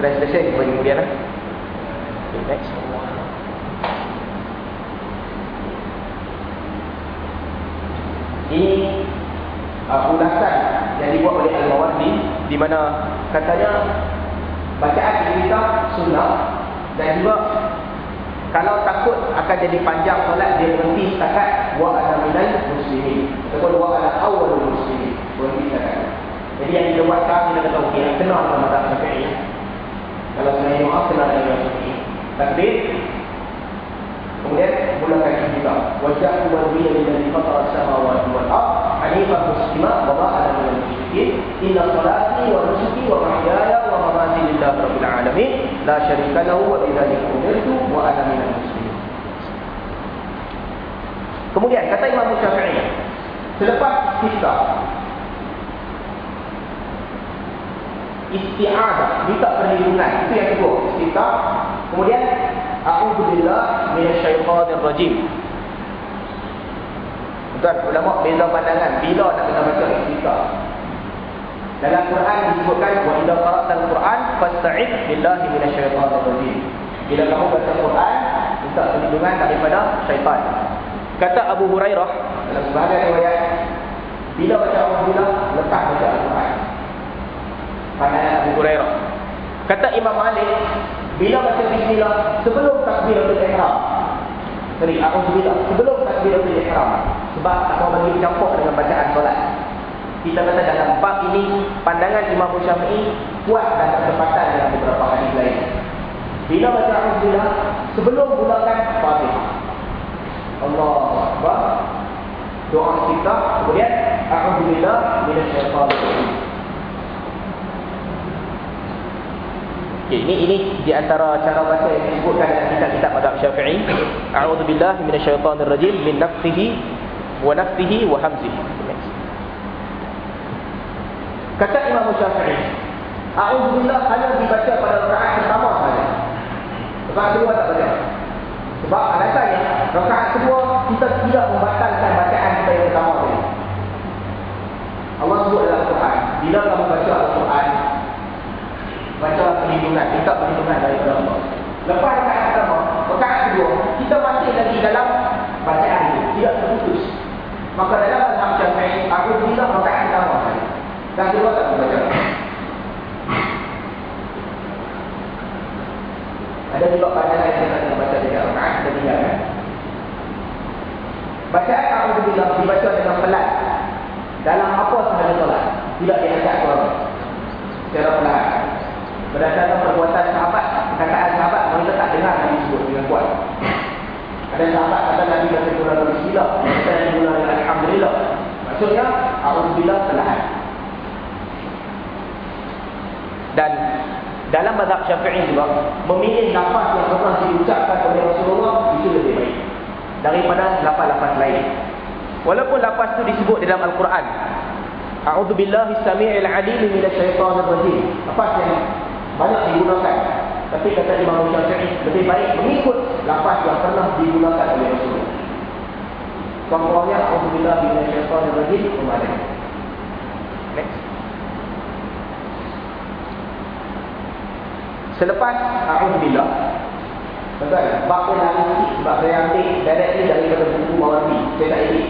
Translation kepada kemudian lah. Okay, next. Ini uh, ulasan yang dibuat oleh Al-Mawardi di mana katanya bacaan kita sunnah dan juga kalau takut akan jadi panjang solat dia berhenti setakat wa ana minal muslimin. Ataupun wa ana awwalul muslimin. Berhenti setakat. Jadi yang dia buat sekarang dia kata okey yang kenal dengan mazhab Syafi'i. Kalau saya maaf kenal dengan mazhab Syafi'i. Takbir. Kemudian mulakan kita. Wajah wal biya alladhi fatara as-samawati wal ard hanifan muslima wa ma ana minal musyrikin inna salati wa nusuki wa mahyaya wa mamati lillahi rabbil alamin la syarika lahu wa bidzalika umirtu wa ana minal muslimin. Kemudian kata Imam Syafi'i selepas kita isti'adah minta perlindungan itu yang kedua kita kemudian a'udzubillah minasyaitonir rajim Tuan ulama beza pandangan bila nak kena baca istighfar. Dalam Quran disebutkan wa idza qara'tal Quran fasta'id billahi minasyaitonir rajim. Bila kamu baca Quran, minta perlindungan daripada syaitan. Kata Abu Hurairah dalam sebahagian riwayat, bila baca Alhamdulillah, lepas baca Al-Quran. Pandangan Abu Hurairah. Kata Imam Malik, bila baca bismillah sebelum takbiratul ihram. Sorry, Alhamdulillah sebelum takbiratul ihram. Sebab tak mau bagi campur dengan bacaan solat. Kita kata dalam bab ini pandangan Imam Syafi'i kuat dan bertepatan dengan beberapa hadis lain. Bila baca Alhamdulillah sebelum mulakan Fatihah. Allah Akbar. Doa kita kemudian Alhamdulillah minasyaitanir rajim. Okay, ini ini di antara cara baca yang disebutkan dalam kitab-kitab mazhab Syafi'i. A'udzubillahi minasyaitonir rajim min nafthihi wa nafthihi wa hamzihi. Kata Imam Syafi'i, A'udzubillah hanya dibaca pada rakaat pertama saja. Rakaat kedua tak baca. Sebab alasannya, rakaat kedua kita tidak membatalkan bacaan kita yang pertama tadi. Allah sebut dalam Al-Quran, bila kamu baca Al-Quran, baca perlindungan, minta perlindungan daripada Allah. Lepas rakaat pertama, rakaat kedua, kita masih lagi dalam bacaan itu, tidak terputus. Maka dalam aku bila rakaat Dan kedua tak membaca. Ada juga pandangan yang kita nak baca dengan rakaat kita tinggalkan. Bacaan Alhamdulillah dibaca dengan pelan dalam apa sahaja solat. Tidak diangkat suara. Secara pelan. Berdasarkan perbuatan sahabat, perkataan sahabat, mereka tak dengar Nabi sebut dengan kuat. Ada sahabat kata Nabi mula dengan bismillah, kata Nabi mula alhamdulillah. Maksudnya, auzubillah perlahan. Dan dalam mazhab Syafi'i juga memilih lafaz yang pernah diucapkan oleh Rasulullah itu lebih baik daripada lafaz-lafaz lain. Walaupun lafaz itu disebut di dalam Al-Quran. A'udzubillahi samii'il 'aliim minasyaitonir rajim. Lafaz yang banyak digunakan. Tapi kata Imam Syafi'i lebih baik mengikut lafaz yang pernah digunakan oleh Rasulullah. Contohnya A'udzubillahi minasyaitonir rajim. Next. Selepas A'udzubillah Betul Bab yang lari sikit Sebab saya ambil directly daripada buku Mawardi Saya tak edit.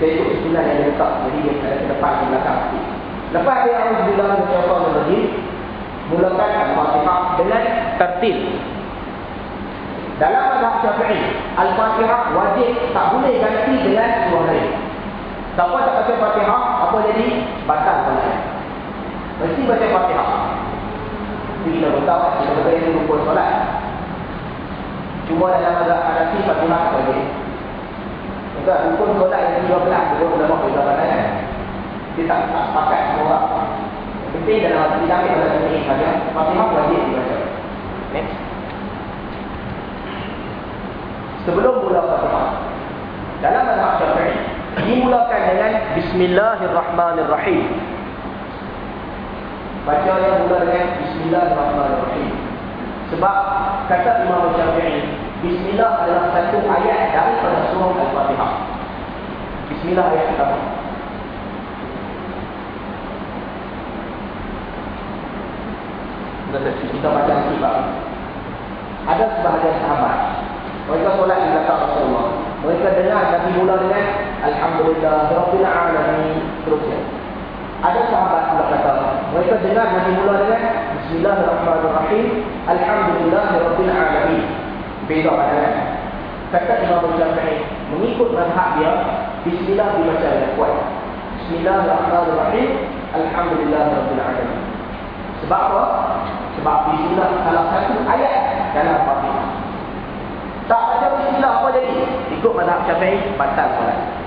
Saya ikut susunan yang dia letak. Jadi dia ada ke depan ke belakang Lepas dia A'udzubillah Al-Fatihah Mulakan Al-Fatihah dengan tertil Dalam mazhab Syafi'i Al-Fatihah wajib tak boleh ganti dengan surah lain Siapa tak baca Fatihah Apa jadi? Batal Mesti baca Fatihah kita bertahu kita betul yang rukun solat. Cuma dalam mazhab Hanafi Fatihah tak boleh. Betul rukun solat yang 13 itu ulama berbeza kan. Dia tak tak sepakat semua. Penting dalam kita ambil dalam ini saja Fatihah wajib dibaca. Next. Sebelum mula Fatihah dalam mazhab Syafi'i dimulakan dengan Bismillahirrahmanirrahim. Baca yang mula dengan Bismillahirrahmanirrahim. Sebab kata Imam Syafi'i, Bismillah adalah satu ayat daripada surah Al-Fatihah. Bismillah ayat pertama. Kita baca Pak. Ada sebahagian sahabat. Mereka solat di belakang Rasulullah. Mereka dengar Nabi mula dengan Alhamdulillah Rabbil Alamin. Terusnya. Ada sahabat pula kata, mereka dengar Nabi mula dengan Bismillahirrahmanirrahim, Alhamdulillahirabbil alamin. Beza pandangan. Kata Imam Syafi'i, mengikut mazhab dia, Bismillah dibaca dengan kuat. Bismillahirrahmanirrahim, Alhamdulillahirabbil alamin. Sebab apa? Sebab Bismillah salah satu ayat dalam Fatihah. Tak baca Bismillah apa jadi? Ikut mazhab Syafi'i, batal solat.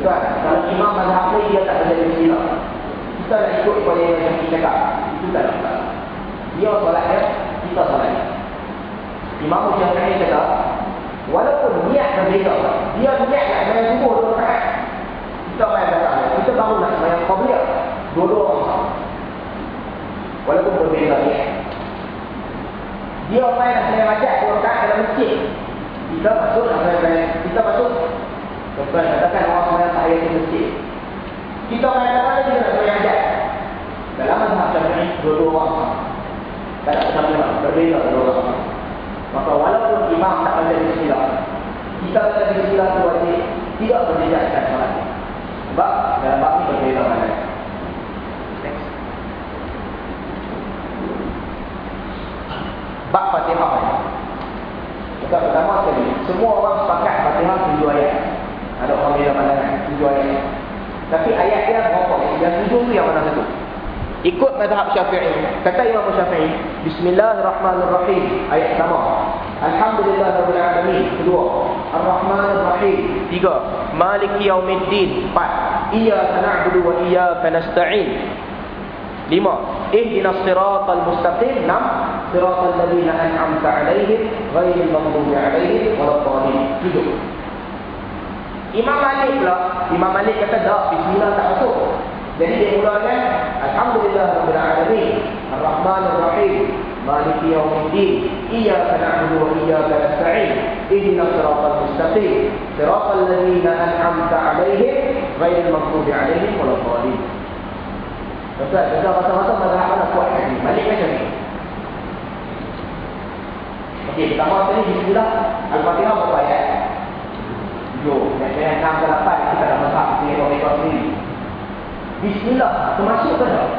Tuan, kalau imam mazhab ni dia tak ada bismillah. Kita nak ikut kepada yang kita cakap. Itu tak ada. Dia solat dia, kita solat dia. Imam Syafi'i kata, walaupun niat berbeza, dia niat nak sembahyang subuh dua rakaat. Kita main datang, kita baru nak sembahyang qabliyah. Dua-dua orang. Walaupun berbeza niat. Dia main nak sembahyang macam dua rakaat dalam masjid. Kita masuk nak sembahyang, kita masuk Tuan katakan orang semayang tak ayat masjid. Kita mengatakan kita nak semayang jat. Dalam mazhab syafi'i dua-dua orang Tak ada sama berbeza dua orang. Maka walaupun imam tak ada bismillah, kita ada bismillah itu wajib tidak berjejakkan solat. Sebab dalam bab ini berbeza mana. Bab Fatihah. Kita pertama sekali, semua orang sepakat Fatihah tujuh ayat. Ada orang beza pandangan tujuh ayat. Tapi ayat dia berapa? Yang tujuh tu yang mana satu? Ikut mazhab Syafi'i. Kata Imam Syafi'i, Bismillahirrahmanirrahim. Ayat pertama. Alhamdulillahirabbil alamin. Kedua. Ar-Rahmanir-Rahim. Tiga. Maliki yaumiddin. Empat. Iyyaka na'budu wa iyyaka nasta'in. Lima. Ihdinas siratal mustaqim. Enam. Siratal ladzina an'amta 'alaihim ghairil maghdubi 'alaihim waladdallin. Tujuh. Imam Malik pula, Imam Malik kata tak, bismillah tak masuk. Jadi dia mulakan Alhamdulillah Rabbil Alamin Ar-Rahman Ar-Rahim Maliki Yawmiddin Iyaka na'budu wa iyaka nasta'in Ihdina siratal mustaqim Siratal ladzina an'amta 'alaihim ghairil maghdubi 'alaihim waladdallin. Betul, kita masa-masa mazhab mana kuat ni. Malik macam ni. Okey, pertama sekali bismillah Al-Fatihah berapa ayat? Yo, yang 6 ke 8 kita dah Kita rekod sendiri. Bismillah, termasuk ke tak?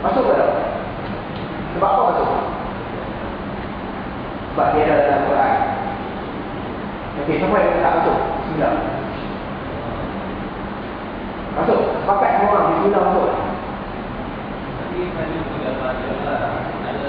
Masuk ke tak? Sebab apa masuk? Sebab dia ada dalam Quran. Okey, siapa yang tak masuk? Bismillah. Masuk, sepakat semua orang, Bismillah masuk. Tapi tadi sudah baca lah. Ada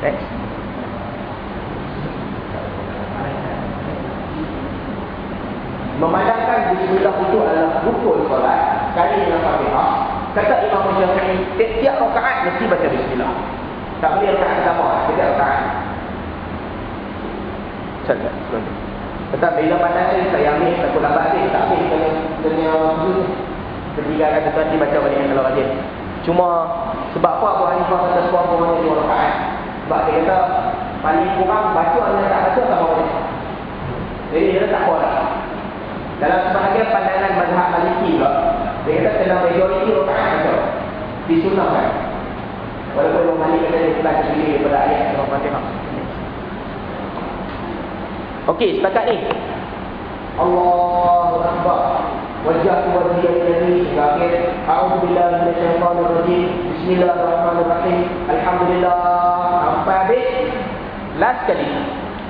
Next Memandangkan Bismillah itu adalah rukun solat Sekali dengan Fatihah Kata Imam Syafi'i Tiap-tiap rakaat mesti baca Bismillah. Tak boleh rakaat pertama Tiap rakaat. Cacat Kata bila pandang saya ambil Takut lambat ni Tak ambil kena Kena Ketiga kata tadi baca balik kalau rajin. Cuma Sebab apa Abu Hanifah kata suara orang dua rakaat Sebab dia kata Paling kurang baca Anda tak baca tak apa Jadi dia tak dah dalam sebahagian pandangan mazhab Maliki juga, dia kata kena majoriti rakaat saja. Disunahkan. Walaupun Imam Malik kata dia telah terdiri daripada ayat surah Fatihah. Okey, setakat ni. Allahu Akbar. Wajjahtu wajhiya ila nabi hingga akhir. A'udzu billahi minasyaitonir rajim. Bismillahirrahmanirrahim. Alhamdulillah. Sampai habis. Last kali.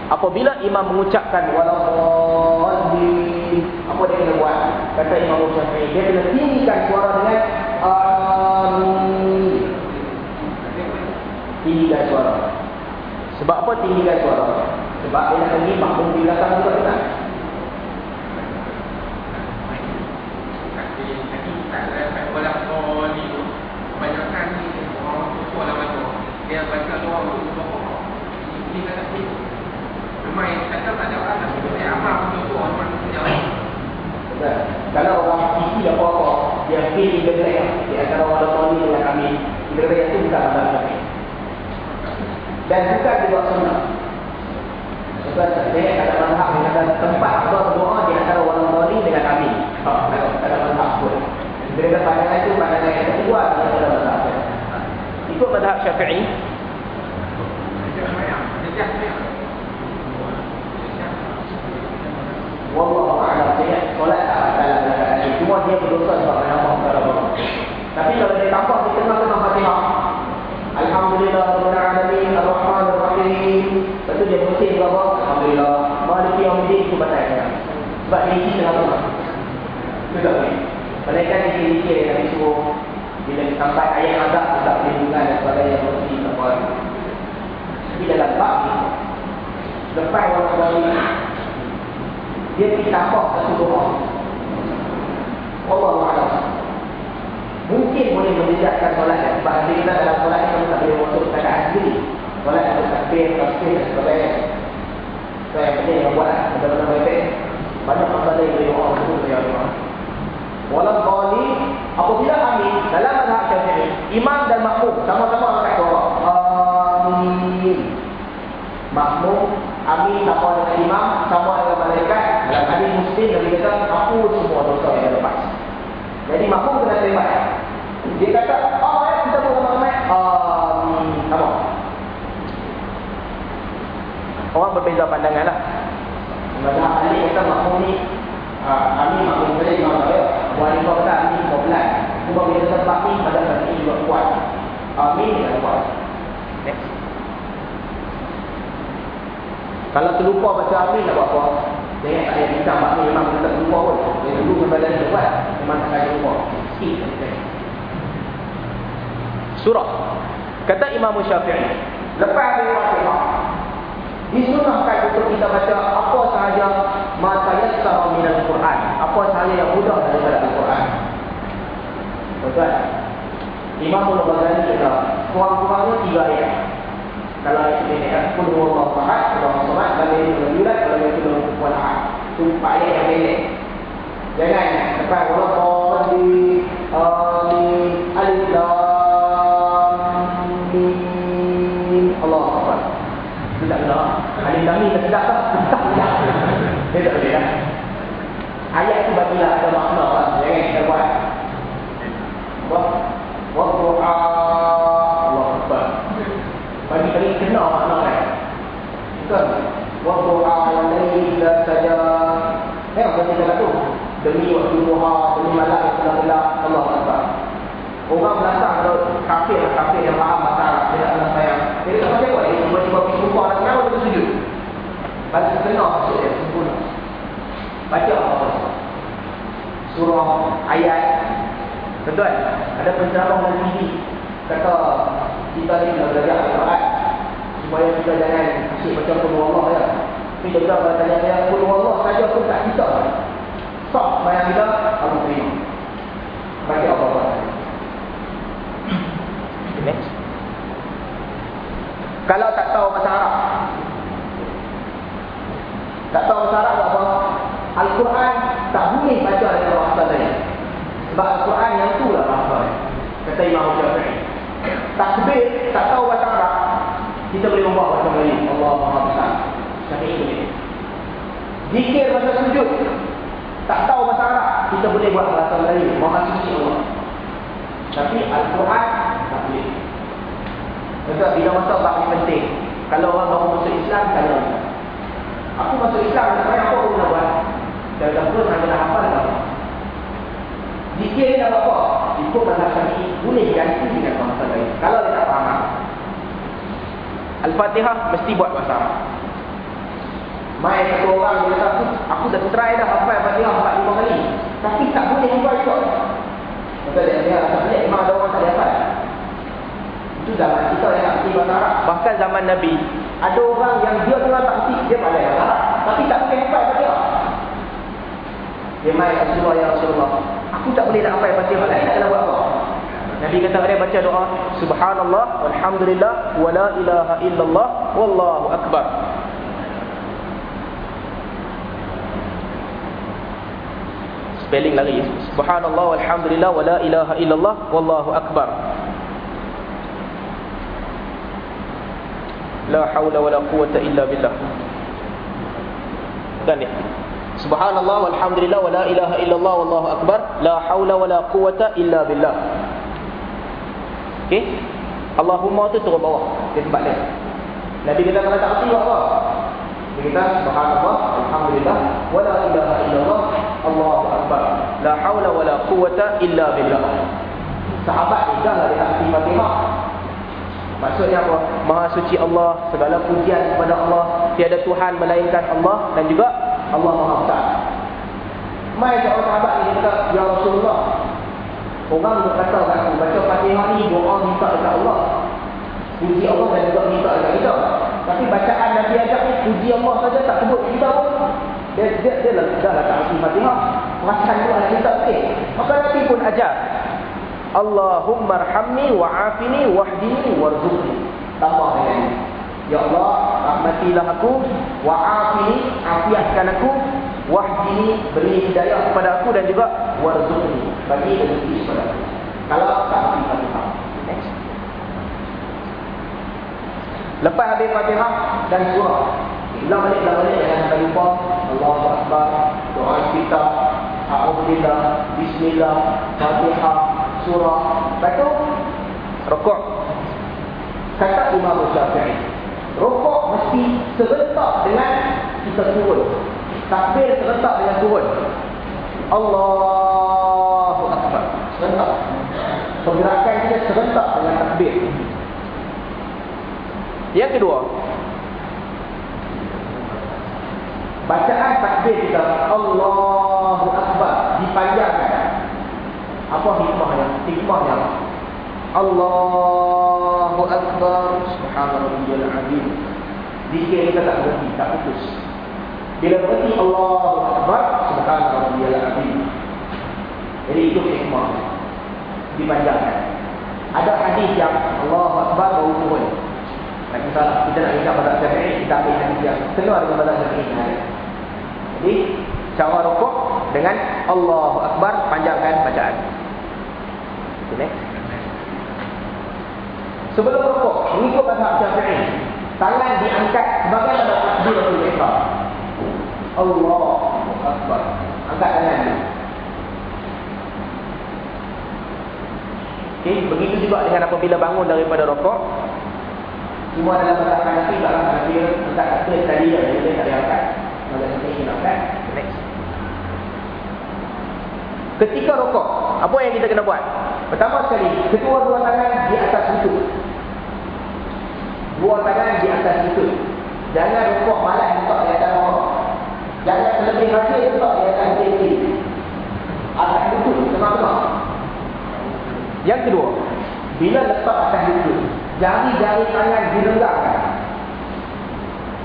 Apabila imam mengucapkan waladdallin, apa dia kena buat? Kata Imam Syafi'i, dia kena tinggikan suara dengan amin. Tinggikan suara. Sebab apa tinggikan suara? Sebab dia nak pergi makmum di belakang juga benar. Dia baca doa untuk bapak. Ini kata Memang yang kata tak jawab lah Saya amal untuk tu orang pun Kalau orang isi apa-apa Dia pilih dia kata Di antara orang Tony dengan kami. Kita kata yang tu bukan Allah kami. Dan bukan juga sunnah. Sebab saya ada manhab Yang ada tempat berdoa Di antara orang Tony dengan kami. Oh, Ada manhab pun. Kita kata pandangan itu Pandangan yang kedua Di antara manhab Ikut manhab syafi'i Wallahu a'lam solat tak keadaan ini. Cuma dia berdosa sebab nama kepada Allah. Tapi kalau dia tampak di tengah-tengah Fatihah. Alhamdulillah rabbil alamin arrahmanir rahim. Betul dia bersih ke apa? Alhamdulillah. Maliki yaumiddin itu. Sebab dia isi tengah-tengah. Itu tak boleh. Mereka di sini dia Nabi suruh bila sampai ayat azab perlindungan dan sebagainya bersih tak apa. Tapi dalam bab ni lepas orang balik dia pergi tampak satu doa. Allah Ta'ala. Mungkin boleh menjejakkan solat sebab nanti kita dalam solat kita tak boleh masuk keadaan sendiri. Solat ada takbir, tasbih dan sebagainya. Yang penting yang buat lah, benar-benar baik-baik. Banyak masalah yang boleh doa untuk ya Allah. Walau aku apabila kami dalam mazhab Syafi'i, imam dan makmum sama-sama angkat suara. Amin. Makmum, amin sama dengan imam, sama dengan malaikat. Dalam hadis Muslim dia kata aku semua dosa yang lepas. Jadi makmum kena terima. Dia kata, "Oh, ya, kita boleh makmum. Amin. Sama. Orang berbeza pandanganlah. Mazhab Ali kata makmum ni Uh, amin makmum boleh imam boleh. Abu Hanifah kata Amin belas. Sebab bila sebab ni pada saat ini juga kuat. Amin tidak kuat. Next. Kalau terlupa baca Amin nak buat apa? Jangan tak payah bincang makmum memang kita terlupa pun. Dia dulu memang dah buat. Memang tak payah lupa. Skip. Surah. Kata Imam Syafi'i. Lepas dari Fatihah. Disunahkan untuk kita baca apa sahaja masa yassara minal Quran. Apa sahaja yang mudah daripada Betul? Imam Al-Ghazali kata, kurang-kurangnya tiga ayat. Kalau ayat ini kan, pun dua Allah Fahad, Allah Samad, kalau ini belum julat, kalau ini belum kuat ahad. Itu empat ayat yang pendek. Jangan, lepas Allah di Amin, Alif Allah Akbar. Tidak benar. Alif Lam Mim tidak tak. Dia tak boleh lah. Ayat itu bagilah ada makna lah. Jangan kita buat. Wah, wah doa Allah Akbar. Bagi bagi kena makna kan. Betul. Wah doa laila saja. Eh, apa kita kata tu? Demi waktu duha, demi malam yang sedang gelap, Allah Akbar. Orang belakang kalau kafir kafir yang faham bahasa Arab dia tak pernah sayang. Jadi tak macam apa? Dia tiba-tiba pergi lupa dan kenapa dia bersujud? Baca kena maksud dia sempurna. Baca apa? Surah ayat. Betul? Ada penceramah dari TV kata kita ni nak belajar Al-Quran supaya kita jangan asyik baca pun Allah ya. Tapi dia bilang kalau tanya dia pun Allah saja pun tak kita. Sok bayang kita, aku terima. Baca apa-apa. Next. Kalau tak tahu bahasa Arab. Tak tahu bahasa Arab apa? Al-Quran tak boleh baca dengan bahasa lain. Sebab Al-Quran yang tu lah bahasa lain. Kata Imam Syafi'i. Takbir tak tahu bahasa Arab. Kita boleh membuat bahasa lain. Allah Maha Besar. Syafi'i boleh. Zikir bahasa sujud. Tak tahu bahasa Arab. Kita boleh buat bahasa. Maha suci Allah. Tapi Al-Quran tak boleh. Sebab bila masuk bab ni penting. Kalau orang baru masuk Islam, tanya. Aku masuk Islam, sebenarnya apa aku nak buat? Dan dah pun hanya nak hafal tak? Zikir ni nak apa? Ikut mazhab syafi'i, boleh ganti dengan bahasa lain. Kalau dia tak faham. Al-Fatihah mesti buat bahasa Arab. Mai satu orang dia kata aku, aku dah try dah hafal Al-Fatihah 4 5 kali. Tapi tak boleh hafal ikut. Betul dia dia tak boleh memang ada orang tak hafal. Itu zaman kita yang tak kerti bahasa Arab. Bahkan zaman Nabi, ada orang yang dia memang tak kerti, dia pandai bahasa Arab. Tapi tak boleh hafal Fatihah. Dia mai Rasulullah ya Rasulullah. Aku tak boleh nak hafal Fatihah. Lain nak kena buat apa? Nabi kata dia baca doa Subhanallah walhamdulillah wa la ilaha illallah wallahu akbar. Spelling lagi Subhanallah walhamdulillah wa la ilaha illallah wallahu akbar. La haula wala quwwata illa billah. Ni. Subhanallah walhamdulillah wa la ilaha illallah wallahu akbar. La haula wala quwwata illa billah. Okey. Allahumma tu turun bawah ke tempat dia. Nabi kata kalau tak buat apa? Kata subhanallah alhamdulillah wa la ilaha illallah Allahu akbar. La haula wala quwwata illa billah. Sahabat dia dah dia tak reti Fatihah. Maksudnya apa? Maha suci Allah, segala pujian kepada Allah, tiada Tuhan melainkan Allah dan juga Allah Maha Besar. Mai seorang sahabat ni kata, Ya Rasulullah, orang berkata baca Fatihah ni doa minta dekat Allah. Puji Allah dan juga minta dekat kita. Tapi bacaan Nabi ajak ni, puji Allah saja tak sebut kita pun. Dia, dia, dia dah, dah tak arti Fatihah. Perasan tu ada minta sikit. Maka Nabi pun ajar. Allahumma arhamni wa'afini wahdini warzuqni. Tambah dengan ini. Ya Allah, rahmatilah aku, wa'afini, afiatkan aku, wahdini, beri hidayah kepada aku dan juga warzuqni, bagi rezeki kepada aku. Kalau tak arti Fatihah. Next. Lepas habis Fatihah dan surah. Ulang balik, ulang balik jangan sampai lupa. Allahu Akbar, doa kita, A'udzubillah, Bismillah, Fatihah, surah. Lepas tu, rokok. Kata Imam Syafi'i. Rokok mesti serentak dengan kita turun. Takbir serentak dengan turun. Allahu Akbar. Serentak. Pergerakan kita serentak dengan takbir. Yang kedua, bacaan takbir kita Allahu Akbar dipanjangkan. Apa hikmahnya? Hikmahnya Allahu Akbar Subhanallahil Azim. Zikir kita tak berhenti, tak putus. Bila berhenti Allahu Akbar Subhanallahil Azim. Jadi itu hikmahnya. Dipanjangkan. Ada hadis yang Allahu Akbar turun. Tak salah, kita nak ingat pada syafi'i, kita ambil yang keluar dengan pada syafi'i. Jadi, cara rokok dengan Allahu Akbar, panjangkan bacaan. Okay, next. Sebelum rokok, mengikut mazhab syafi'i, tangan diangkat sebagai pada takbiratul ihram. Allahu Akbar. Angkat tangan ni. Okay, begitu juga dengan apabila bangun daripada rokok, semua dalam mazhab Hanafi dalam Hanafi angkat takbir tadi ya, dia tak diangkat. Nanti kita angkat, next. Ketika rokok, apa yang kita kena buat? Pertama sekali, kedua-dua tangan di atas lutut. Dua tangan di atas lutut. Jangan rokok malas letak di atas rokok. Jangan terlebih rasa letak di atas kiri. Atas lutut, tengah-tengah. Yang kedua, bila letak atas lutut, jari-jari tangan direnggangkan.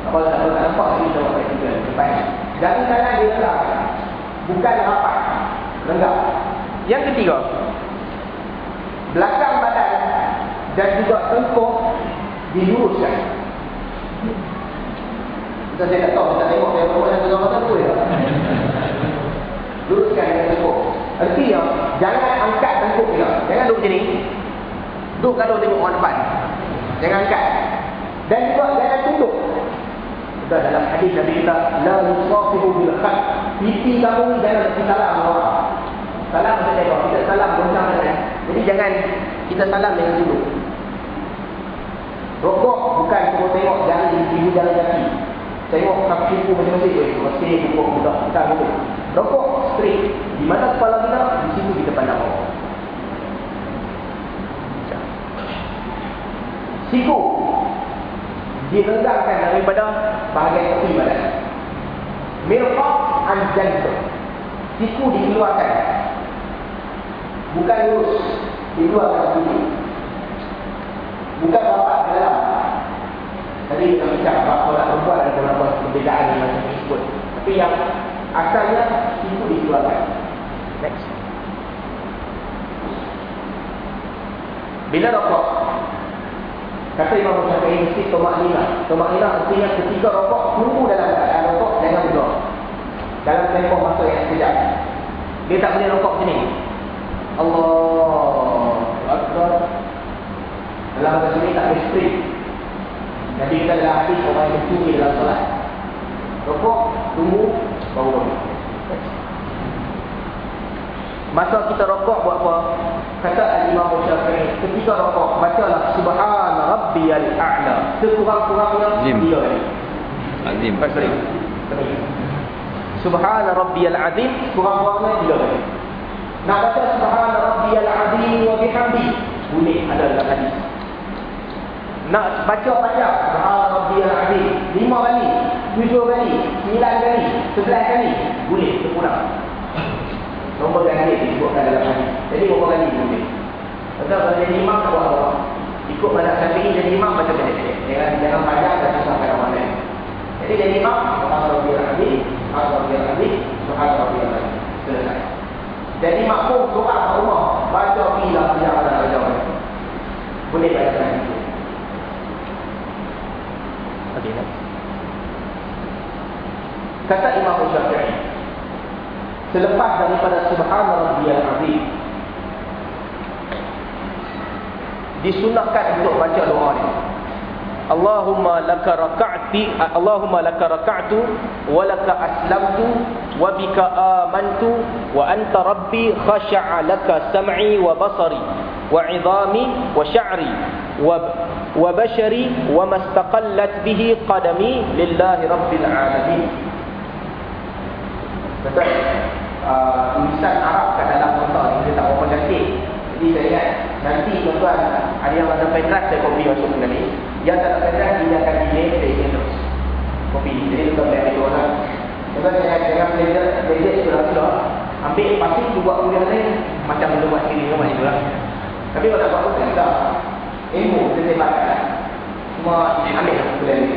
Apa tak boleh nampak buat juga depan. Jari tangan direnggangkan. Bukan rapat. Renggang. Yang ketiga, belakang badan dan juga tengkuk diluruskan. Kita saya tak tahu, kita tengok saya buat yang tengok tu ya. Luruskan dengan tengkuk. Artinya, jangan angkat tengkuk kita. Jangan duduk macam ni. Duduk kalau tengok orang depan. Jangan angkat. Dan juga jangan tunduk. Sudah dalam hadis Nabi kita, la yusafihu bil khat. Pipi kamu jangan pergi salam orang. Salam saja kalau kita salam goncang tangan. Jadi jangan kita salam dengan duduk. Rokok bukan cuma tengok jalan di ibu jalan kaki. Tengok kaki kuku macam-macam tu. Masih pukul budak. Bukan betul. Rokok straight. Di mana kepala kita, di situ kita pandang rokok. Siku direndahkan daripada bahagian tepi badan. Mirfaq and jantung. Siku dikeluarkan. Bukan lurus. Dikeluarkan siku. Bukan rapat ke dalam. Tadi kita bincang bahawa nak perempuan ada beberapa perbezaan yang macam disebut. Tapi yang asalnya siku dikeluarkan. Next. Bila rokok Kata Imam Syafi'i mesti tomak lina. Tomak lina artinya ketika rokok tunggu dalam keadaan rokok jangan berdoa. Dalam tempoh masa yang sekejap. Dia tak boleh rokok sini. Allah Akbar. Dalam masa sini tak boleh sprint. Jadi kita dalam hati orang yang mencuri dalam salat. Rokok, tunggu, baru. Masa kita rokok buat apa? Kata Imam Syafi'i, ketika rokok bacalah subhana rabbiyal a'la. Sekurang-kurangnya tiga kali. Azim. Baca balik. Subhana rabbiyal azim kurang-kurangnya tiga kali. Nak baca subhana rabbiyal azim wa bihamdi. Boleh ada dalam hadis. Nak baca panjang subhana rabbiyal azim lima kali, tujuh kali, sembilan kali, sebelas kali. Boleh terpulang. Nombor kali disebutkan dalam hadis. Jadi berapa kali boleh? Betul kalau jadi imam tak buat apa? Ikut pada syafi'i jadi imam baca pendek-pendek. Jangan jangan panjang dan susah pada lain. Jadi jadi imam Subhana Rabbiyal Azim, Subhana Rabbiyal Azim, Subhana Rabbiyal Azim. Selesai. Jadi makmum doa kat rumah baca bila panjang ada baca. Boleh baca hadis itu. Okey, next. Kata Imam Syafi'i selepas daripada subhana rabbiyal azim. Disunahkan untuk baca doa ni. Allahumma laka raka'ti Allahumma laka raka'tu wa laka aslamtu wa bika amantu wa anta rabbi khasha'a laka sam'i wa basari wa 'idhami wa sya'ri wa bashari wa mastaqallat bihi qadami lillahi rabbil alamin. Uh, tulisan Arab kat dalam kotak ni dia tak berapa cantik. Jadi saya ingat nanti tuan-tuan ada yang ada pendrive saya copy masuk ke ni. Yang tak ada pendrive dia akan delay saya ingin terus. Copy. Jadi tuan boleh ambil orang. Tuan jangan jangan belajar belajar sudah-sudah. Ambil pasti tu buat kuliah lain macam benda buat sendiri rumah itu lah. Tapi kalau tak buat kuliah tak. Ilmu kita sebarkan. Semua ambil kuliah ni.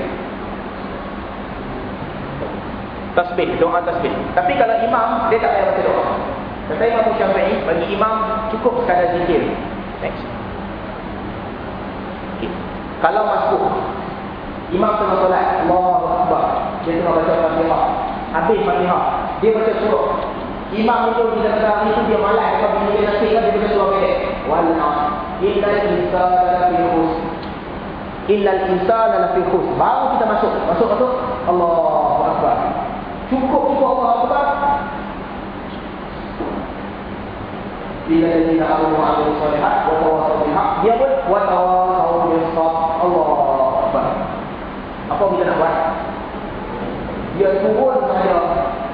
Tasbih, doa tasbih. Tapi kalau imam dia tak payah baca doa. Kata Imam Syafi'i bagi imam cukup sekadar zikir. Next. Okay. Kalau masuk imam tengah solat, Allahu Akbar. Dia tengah baca Fatihah. Habis Fatihah, dia baca surah. Imam itu kita kata itu dia malas kalau bila dia nasib kan dia baca surah pendek. Wal illa insana fi khus. Illa insana fi khus. Baru kita masuk. Masuk masuk. Allahu Akbar. Cukup cukup Allah Akbar. Bila dia tidak alu ma'amil salihat Wa tawasau bihaq Dia pun Wa tawasau bihaq Allah Akbar. Apa kita nak buat? Dia turun saja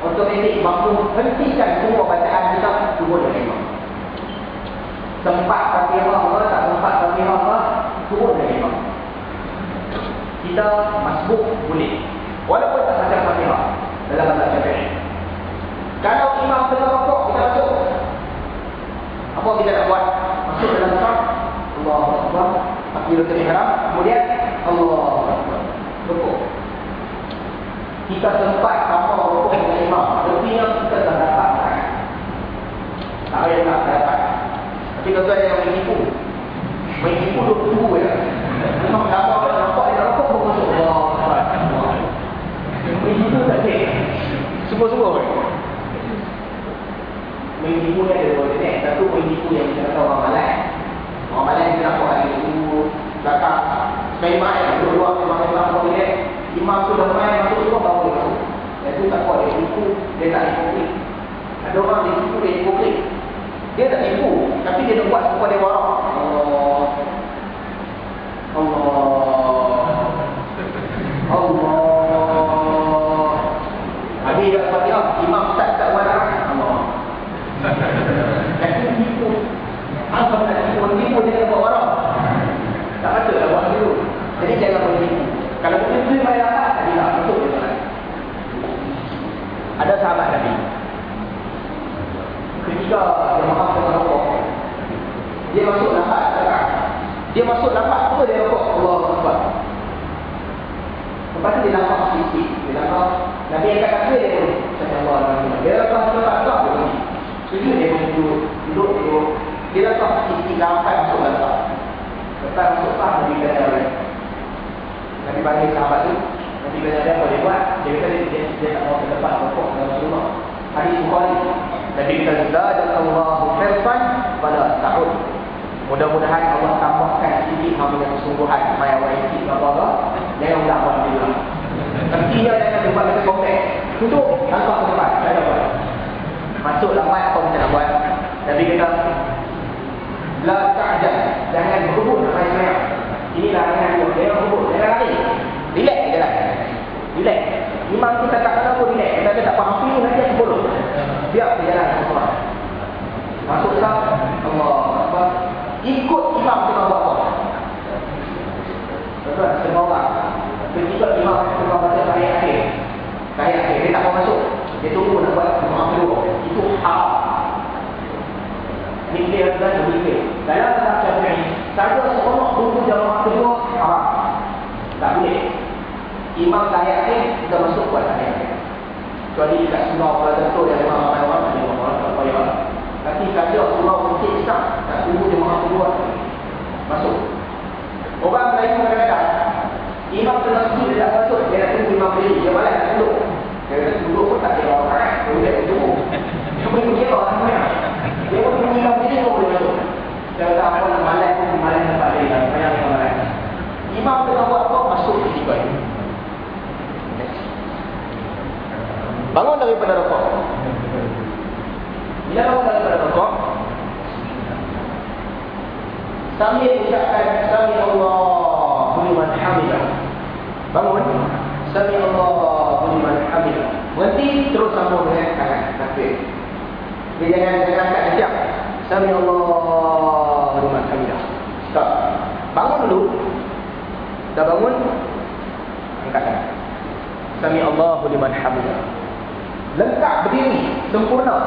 Otomatik mampu hentikan semua bacaan kita Turun dari imam Sempat fatihah Allah Tak? Sempat fatihah Allah Turun dari imam Kita masbuk boleh. Walaupun tak baca fatihah dalam mazhab Syafi'i. Kalau imam tengah rokok, kita masuk. Apa kita nak buat? Masuk dalam saf. Allahu Akbar. Takbiratul ihram. Kemudian Allahu Akbar. Rokok. Kita sempat sama rokok dengan imam. Ketika imam tengah baca tahiyat akhir. Tahiyat akhir. Dia tak mau masuk. Dia tunggu nak buat Imam kedua Itu haram Ini clear dan lebih clear Dalam mazhab syafi'i Saja seorang tunggu jamaah kedua Haram Tak boleh. Imam tahiyat akhir Kita masuk buat tahiyat akhir. Kecuali dekat surah pada tentu yang memang ramai orang Tak ada orang tak payah Tapi saja surah mungkin tak Tak tunggu jamaah kedua Masuk. Orang Melayu kadang-kadang Imam tengah sujud dia tak masuk. Dia nak tunggu imam berdiri Dia malas nak duduk Dia kata duduk pun tak ada orang sangat. Dia boleh tunggu. Dia boleh pergi orang semua Dia pun tunggu imam berdiri pun boleh masuk. Dia kata apa nak malas? Pun malas? Tempat dia Tak payah dia malas. Imam tengah buat apa? Masuk ke tiba Bangun daripada rokok. Bila bangun daripada rokok? Sambil ucapkan Sami Allah Sami Allahu liman hamidah. Berhenti terus sambung dengan tangan takbir. Dia jangan jangan angkat siap. Sami Allahu liman hamidah. Stop. Bangun dulu. Dah bangun. Angkat tangan. Sami Allahu liman hamidah. Lengkap berdiri sempurna.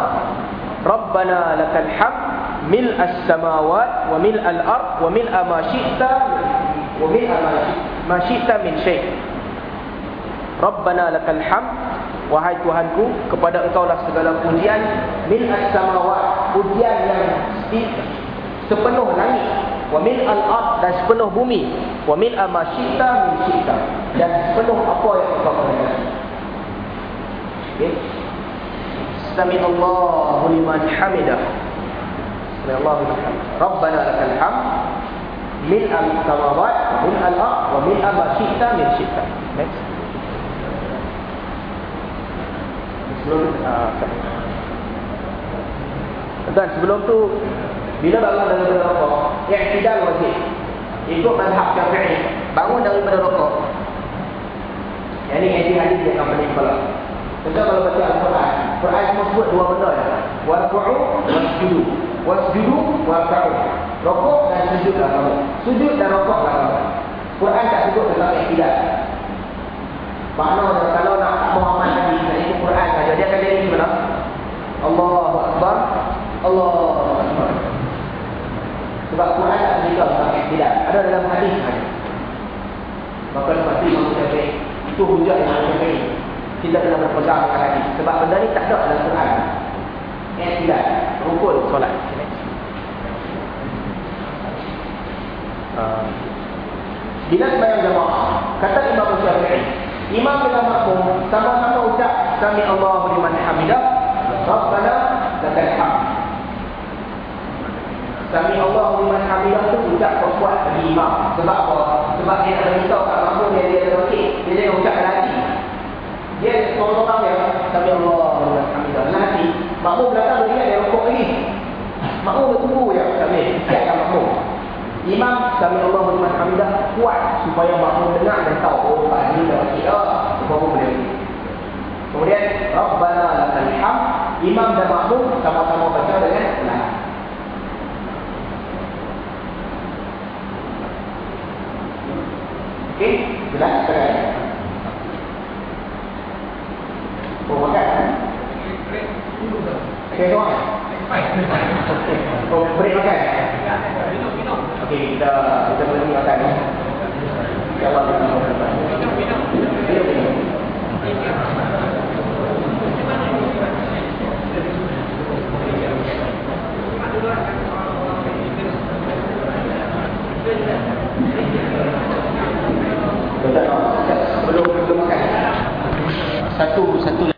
Rabbana lakal hamd mil as-samawat wa mil al-ard wa mil ma syi'ta wa mil ma syi'ta min syai'. Rabbana lakal hamd wahai Tuhanku kepada Engkau lah segala pujian mil as-samawat pujian yang sepenuh langit wa mil al-ard dan sepenuh bumi wa mil ma syi'ta min syi'ta dan sepenuh apa yang Engkau kehendaki. Okay. Allahu liman hamidah. Sami liman hamidah. Rabbana lakal hamd mil al-samawat wa mil al-ard wa mil ma syi'ta min syi'ta. Next. Sebelum uh, sebelum tu bila bangun daripada rokok, yang tidak wajib. Ikut mazhab Syafi'i, bangun daripada rokok. Yang ini hadis hadis yang akan kepala. Kita kalau baca Al-Quran, Quran semua sebut dua benda ya. Warku'u wasjudu. Wasjudu warku'u. Rokok dan sujud lah kamu. Sujud dan rokok lah kamu. Quran tak sebut tentang ikhtidat. Makna kalau nak tak mau lagi, nak ikut Quran saja. Dia akan jadi gimana? Allahu Akbar. Allahu Akbar. Sebab Quran tak beritahu tentang ikhtidat. Ada dalam hadis saja. Maka pasti manusia baik. Itu hujah yang baik kita kena berpegang dengan hadis. Sebab benda ni tak ada dalam Quran. Tidak rukun solat. Bila sembahyang jamaah, kata Imam Syafi'i, imam dengan makmum sama-sama ucap sami Allahu liman hamidah, Rabbana lakal hamd. Sami Allahu liman hamidah tu ucap kuat bagi imam. Sebab apa? Sebab dia nak beritahu kat makmum dia dia okey, dia dia ucap lagi. Dia seorang-seorang yang Sami Allah Alhamdulillah Nanti Makmum belakang dia dia rokok lagi Makmum bertunggu ya Sami Siapkan makmum Imam Sami Allah Alhamdulillah Kuat supaya makmum dengar dan tahu Oh Pak ini dah okey dah Makmum boleh Kemudian Rabbana lakal hamd Imam dan makmum sama-sama baca dengan pelan Okey, jelas sekarang Oh, makan? Okay, doang? Oh, break makan? Okay, kita kita berhenti makan. Minum, minum. Belum belum makan. Satu satu